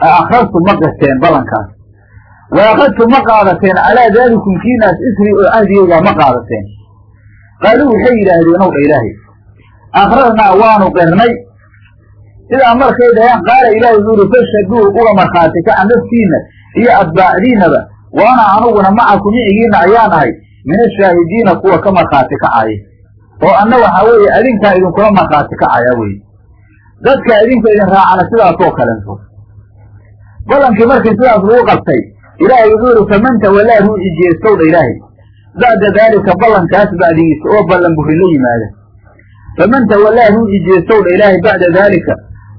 aakhrartu ma qirteen ballankaas wa akhadtu ma qaadateen calaa daalikum kiinaas isri oo cahdigeygaa ma qaadateen. Qaaluu waxay yidhaahdeen ow dha ilaahay akhrarnaa waanu qirnay. Sidaa markay dhaheen qaala ilaahay wuxuu yihi fashhaduu uga markhaati kaca naftiinna iyo atbaacdiinaba waana anuguna macaku micigiinna ayaan ahay min ashaahidiina kuwa ka markhaati kacaya oo anna waxaa weeye adinkaa idinkula markhaati kacaya weye dadka idinka idin raacana sidaasoo kalento ballankii markii sidaas lagu qabtay ilaahay wuxuu yihi faman tawallaa ruuxi jeestowdha ilaahay. Bacda daalika ballankaas bacdigiisa oo ballan burin la yimaada. Faman tawallaa ruuxi jeestowdha ilaahay bacda daalika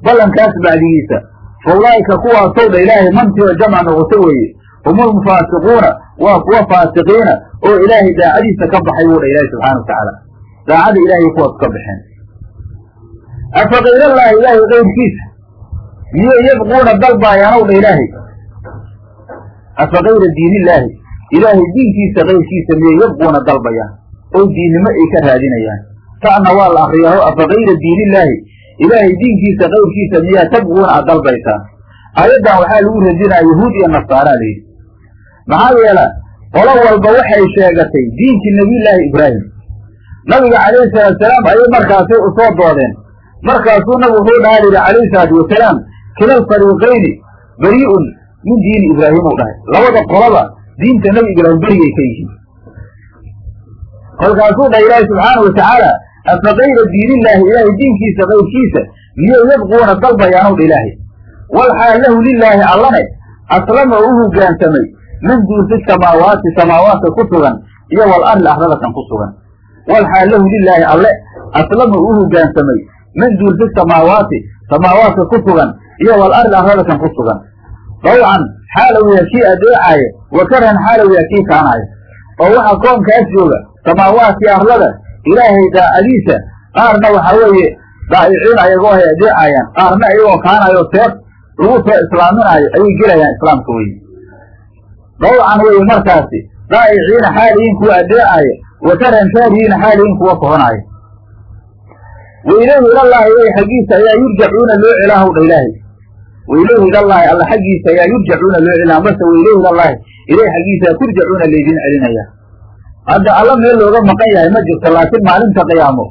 ballankaas bacdigiisa fa ulaa'ika kuwaasow dha ilaahay mantii oo jamc noqoto weeye. Hum ulmufaasiquuna waa kuwa faasiqiina oo ilaahay daacadiisa ka baxay buu dha ilaahay subxana wa tacaala daacada ilaahay kuwaas ka baxeen. Afa kayrallaahi ilaahay kayrkiisa miyay yabquuna dalbaayaanow dha ilaahay. Afa kayra diinillaahi ilaahay diinkiisa kayrkiisa miyay yabquuna dalbayaan oo diinnimo ay ka raadinayaan. Ta'na waa la akriyaho afa kayra diinillaahi ilaahay diinkiisa kayrkiisa miyaa tabquuna aad dalbaysaan aayaddan waxaa lagu radinaya yahuud iyo nasaaraa layidhi maxaa yeela qolo walba waxay sheegatay diinkii nebiyullaahi ibraahim nabiga calayhi salaatusalaam ayay markaasay u soo doodeen. Markaasuu nabigu wuxuu dhaha yidhi calayhi salaatu wasalaam kilal fariiqayni berii'un min diini ibraahim uu dhahay. Labada qolaba diinta nebi ibraahim berigay ka yihiin. Kolkaasuu dhahay ilaahi subxaana wa tacaala afa kayra diinillaahi ilaahay diinkiisa kayrkiisa miyay yabquuna dalbayaanow dha ilaahay. Walxaal lahu lilaahi allane aslama u hoggaansamay man duufi samaawaati samaawaadka ku sugan iyo wal arli ku sugan walxaal lahu lilaahi alle aslama u hoggaansamay man duulfi samaawaati samaawaadka ku sugan iyo wal arli arladakan ku sugan dawcan xaalow yaa kii adeecaaya wa karhan xaalow yaa kii kaanaya oo waxa koonkaas jooga samaawaadkii arlada ilaahay daacadiisa qaarna waxaa weeye daa'iciin ayagoo hay adeecayaan qaarna iyagoo kaanayo seef lagu soo islaaminaayo ayay gelayaan islaamka weye dawcan weye markaasi daa'iciina xaaliyiin kuwa adeecaaya wa karhan kaarihiina xaaliyiin kuwa kohonaaya wailayhi ilallaahi ilay xaggiisa ayaa yurjacuuna loo celaahow dha ilaahay wailayhi ilallaahi alla xaggiisa ayaa yurjacuuna loo celaa mase wailayhi ilallaahi ilay xaggiisa turjacuuna laydin celinaya hadda alla meel looga maqan yahay ma jirto laakiin maalinta qiyaamo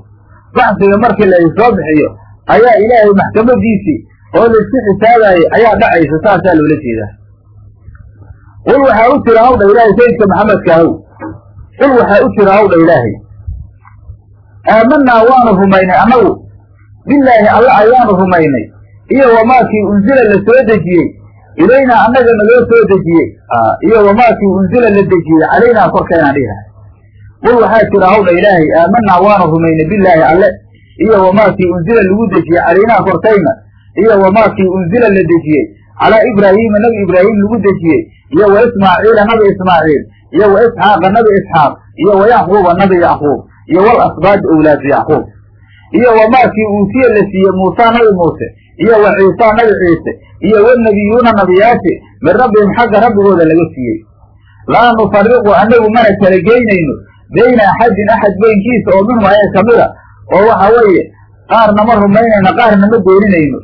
bacsiga markii la soo bixiyo ayaa ilaahay maxkamadiisii oo la isku xisaabaayey ayaa dhacaysa saasaa loola jeedaa qul waxaa u jira hawdha ilaahay sayidka maxamedka ahow qul waxaa u jira hawdha ilaahay. Aamanaa waanu rumaynay annagu bilaahi alla ayaanu rumaynay. Iyo wamaakii unzila la soo dejiyey. Ilaynaa annaga naloo soo dejiyey. Iyo wamaakii unzila la dejiyey. Calaynaa korkaynaan dhihahay qul waxaa jira hawdha ilaahay. Aamanaa waanu rumaynay bilaahi alle. Iyo wamaakii unzila lagu dejiyey. Calaynaa korkayna. Iyo wamaakii unzila la dejiyey calaa ibraahiima nabi ibraahim lagu dejiyey. Iyo wa ismaaciila nabi ismaaciil iyo wa isxaaqa nabi isxaaq iyo wa yacquuba nabi yacquub iyo wal asbaadi owlaadu yacquub iyo wamaakii uutiye la siiyey muusaa nabi muuse. Iyo wa ciisaa nabi ciise. Iyo wanebiyuuna nabiyaasi min rabbihim xagga rabbigooda laga siiyey. Laa nufariqu annagu mana kala geynayno. Bayna axadin axad beynkiisa oo minhum ayaga kamida oo waxa weeye qaarna ma rumaynayno qaarna ma beeninayno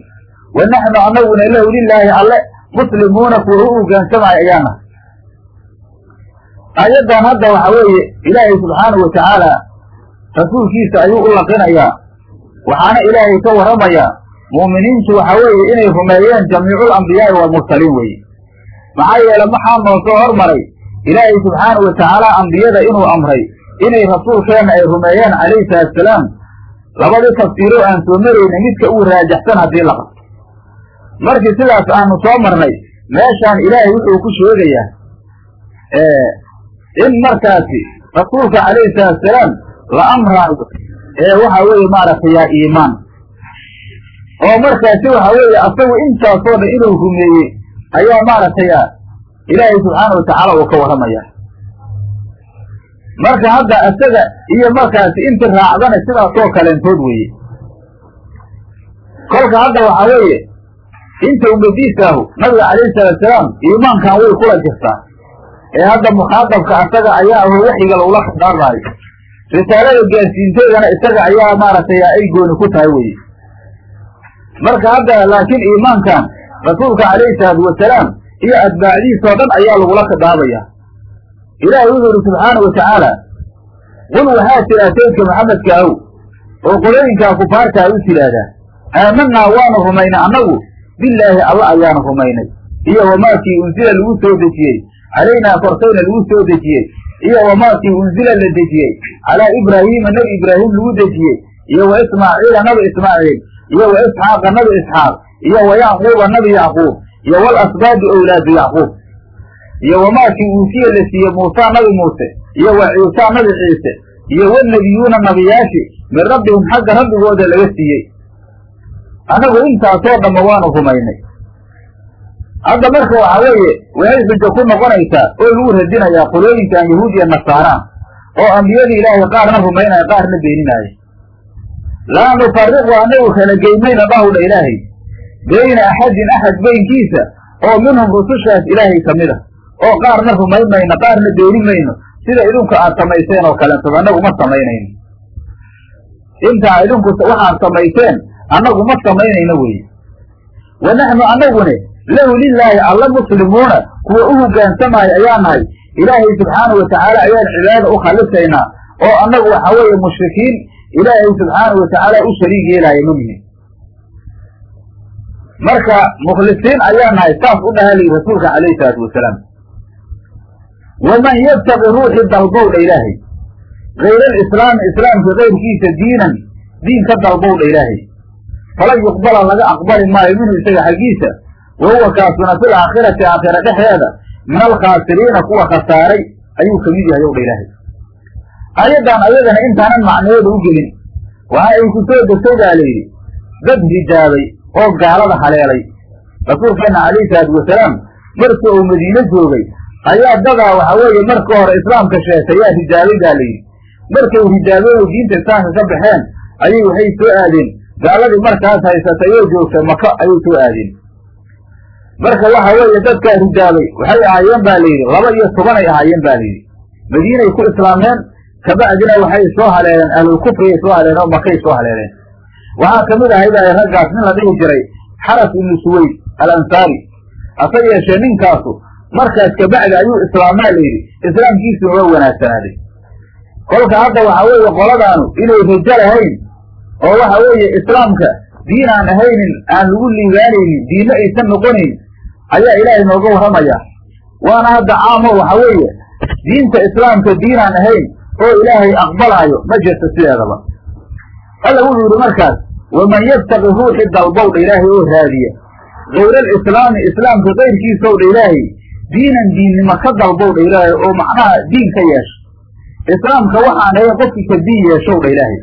wa naxnu annaguna lahu lilaahi alle muslimuuna kuwa u hoggaansamaya ayaana. Aayaddan hadda waxa weeye ilaahay subxaanahu watacaala rasuulkiisa ayuu u laqinayaa waxaana ilaahay ka warramayaa mu'miniintu waxa weeye inay rumeeyeen jamiicul ambiyaa'i waalmursaliin weeye. Maxaa yeele maxaa noo soo hormaray? Ilaahay subxaanahu watacaala ambiyada inuu amray inay rasuulkeenna ay rumeeyeen calayhi salaatusalaam labadii tafsiiro aan soo maraynay midka uu raajaxsan haddii la qabto markii sidaas aanu soo marnay meeshaan ilaahay wuxuu ku sheegayaa in markaasi rasuulka calayhi salaatusalaam la amraayo ee waxa weeye maaragtay yaa iimaan. Oo markaasi waxa weeye asagu intaasoo dhan inuu rumeeyey ayaa maaragtay ilaahay subxaana watacaala uu ka warramaya marka hadda isaga iyo markaasi inti raacdana sidaasoo kaleentood weeye. Kolka hadda waxaa weeye inta ummadiisaahu nabiga calayhi salaatusalaam iimaankan way kula jirtaa ee hadda mukhaadabka asaga ayaa aho waxyiga lagula khidaarmaayo risaalada gaarsiinteedana isaga ayaa maaragtay ay gooni ku tahay weye marka hadda laakiin iimaankan rasuulka calayhi salaatu wasalaam iyo atbaacdiisoo dhan ayaa lagula khidaabaya ilaahay wuxuu yidhi subxaanau watacaala qul waxaa tiraa sayidka maxamedka ahow oo qolooyinkaa kufaarta ay u tidhaahdaa aamanaa waanu rumaynay annagu bilaahi alla ayaanu rumaynay. Iyo wamaakii unsila lagu soo dejiyey. Calaynaa korkayna lagu soo dejiyey. Iyo wamaakii unsila la dejiyey. Calaa ibraahiima nabi ibraahim lagu dejiyey. Iyo wa ismaaciila nabi ismaaciil. Iyo wa isxaaqa nabi isxaaq. Iyo wa yacquuba nabi yacquub iyo wal asbaadi owlaadu yacquub iyo wamaakii uusiya la siiyey muusaa nabi muuse. Iyo wa ciisaa nabi ciise. Iyo wanebiyuuna nabiyaashi min rabbihim xagga rabbigooda laga siiyey annagu intaasoo dhamma waanu rumaynay. Hadda marka waxa weeye waxay xujo ku noqonaysaa oo lagu radinayaa qolooyinkan yahuud iyo nasaaraan oo ambiyadii ilaahay qaarna rumaynaya qaarna beeninaayo laa nufariqu anagu kala geymayna dhahudha ilaahay bayna axadin axad beynkiisa oo minhum rusushaas ilaahay ka mid a oo qaarna rumayn mayno qaarna beeni mayno sida idinku aad samayseen oo kaleentood annagu ma samaynayno intaa idinku waxaad samayseen annagu ma samaynayno weye wa naxnu annagune lahu lilaahi alla muslimuuna kuwa u hoggaansamaayo ayaa nahay. Ilaahay subxaanahu watacaala ayaan cibaadada u khalisaynaa oo annagu waxa weeye mushrikiin ilaahay subxaanahu watacaala u shariig yeelaayo ma nihin marka mukhlisiin ayaa nahay saas u dhahalay rasuulka calayhi salaatu wasalaam. Waman yabtaqi ruuxi dalbowdha ilaahay. Gayra alislaami islaamka kayrkiisa diinan diin ka dalbowdha ilaahay falan yuqbala laga aqbali maayo minhu isaga xaggiisa. Wa huwa kaasuna fil aakhirati aakhira dhexdeeda. Min alkhaasiriina kuwa khasaaray ayuu ka mid yahay owdha ilaahay. Ayaddan ayadana intaanan macnaheeda u gelin. Waxa ay ku soo degtay baa layidhi dad hijaabay oo gaalada haleelay. Rasuulkeenna calayhi salaatu wasalaam markii uu madiine joogay ayaa dadaa waxa weeye marka hore islaamka sheegtay yaa hijaabay baa layidhi markay hijaabeen oo diinta islaamka ka baxeen ayay waxay soo aadeen gaaladii markaas haysatay oo joogtay maka ayay soo aadeen marka waxa weeye dadkaa hijaabay waxay ahaayeen ba layidhi laba iyo tobanay ahaayeen ba layidhi madiinay ku islaameen kabacdina waxay soo haleeleen ahlulkufriyay soo haleeleen oo makay soo haleeleen waxaa ka mid ahay baa raggaas nin la dhihi jiray xaras ibnu suwayd alansaari. Hase yeeshee ninkaasu markaas kabacdi ayuu islaamaa layidhi islaamkiisuna waa wanaagsanaaday. Kolka hadda waxa weeye qoladaanu inay rajo lahayn oo waxa weeye islaamka diin aan ahaynin aan lagu liibaanaynin diinna aysan noqonayn ayaa ilaahay nooga warramaya. Waana hadda caamo waxa weeye diinta islaamka diin aan ahayn oo ilaahay aqbalaayo ma jirto sideedaba. Alla wuxuu yidhi markaas waman yabtaqi ruuxi dalbowdha ilaahay oo raadiya. Gayra alislaami islaamka kayrkiisowdha ilaahay diinan diinnimo ka dalbowdha ilaahay oo macnaha diin ka yeesha islaamka waxaan ahayn qofkii ka diin yeeshowdha ilaahay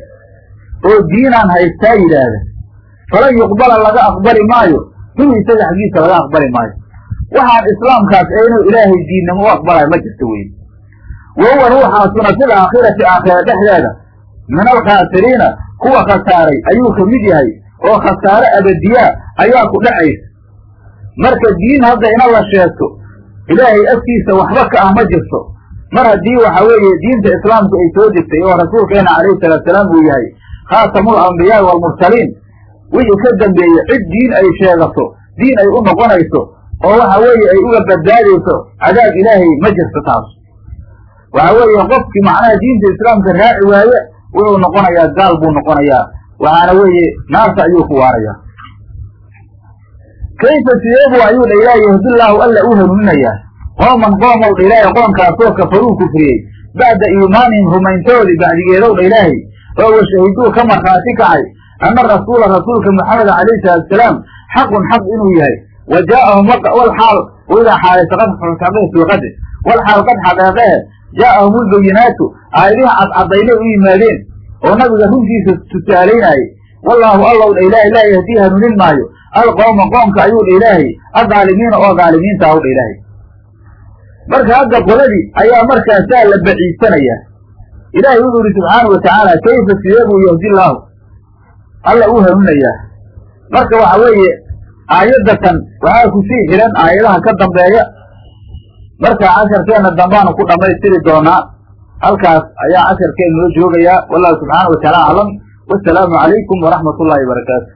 oo diinaan haystaa yidhaahda. Falan yuqbala laga aqbali maayo minhu isaga xaggiisa laga aqbali maayo. Waxaan islaamkaas aynu ilaahay diinnimo u aqbalayo ma jirto weye wa huwa ruuxaasuna fil aakhirati aakhira dhexdeeda. Min alkhaasiriina kuwa khasaaray ayuu ka mid yahay oo khasaare abadiyaa ayaa ku dhacaysa marka diin hadda ina la sheegto ilaahay agtiisa waxba ka ah ma jirto. Mar haddii waxa weeye diinta islaamku ay soo degtay oo rasuulkeena calayhi salaatusalaam uu yahay khaatamul ambiyaai waalmursaliin wixii ka dambeeyey cid diin ay sheegato diin ay u noqonayso oo waxa weeye ay uga badbaadayso cadaab ilaahay ma jirto taas waxa weeye qofkii macnaha diinta islaamka raaci waaye wuxuu noqonayaa gaal buu noqonayaa waxaana weeye naarta ayuu ku waaraya kayfa sideebu ayuu dha ilaahay yahdillaahu alla u hanuuninayaa qooman qoomow dha ilaahay qoonkaasoo kafaruu kufriyey bacda iimaanihim rumayntoodii bacdigeedow dha ilaahay oo washahiduu ka markhaati kacay anna rasuula rasuulka moxameda calayhi salatusalaam xaqun xaq inuu yahay. Wa jaa'ahum walxaal waidaa xaalaysa qad filqadr walxaal qad xaqeeqee jaa'ahum ulbayinaatu aayadiha cadcadaynay u yimaadeen oo nabiga runtiisa tusaalaynayay wallaahu allow dha ilaahay laa yahdii hanuunin maayo. Alqowma qoomka ayuu dha ilaahay. Adaalimiina oo daalimiinta aw dha ilaahay. Marka hadda qoladii ayaa markaasaa la baciidsanayaa ilaahay wuxuu yihi subxaanau watacaala kayfa sidee buu yahdi llaahu alla uu hanuunayaa. Marka waxa weeye aayadatan waxaa ku sii xihan aayadaha ka dambeeya. Marka casharkeenna dambaanu ku dhammaystiri doonaa halkaas ayaa casharkeen noo joogayaa. Wallahu subxaana wa taala aclam. Wasalaamu calaykum waraxmat ullahi barakaatu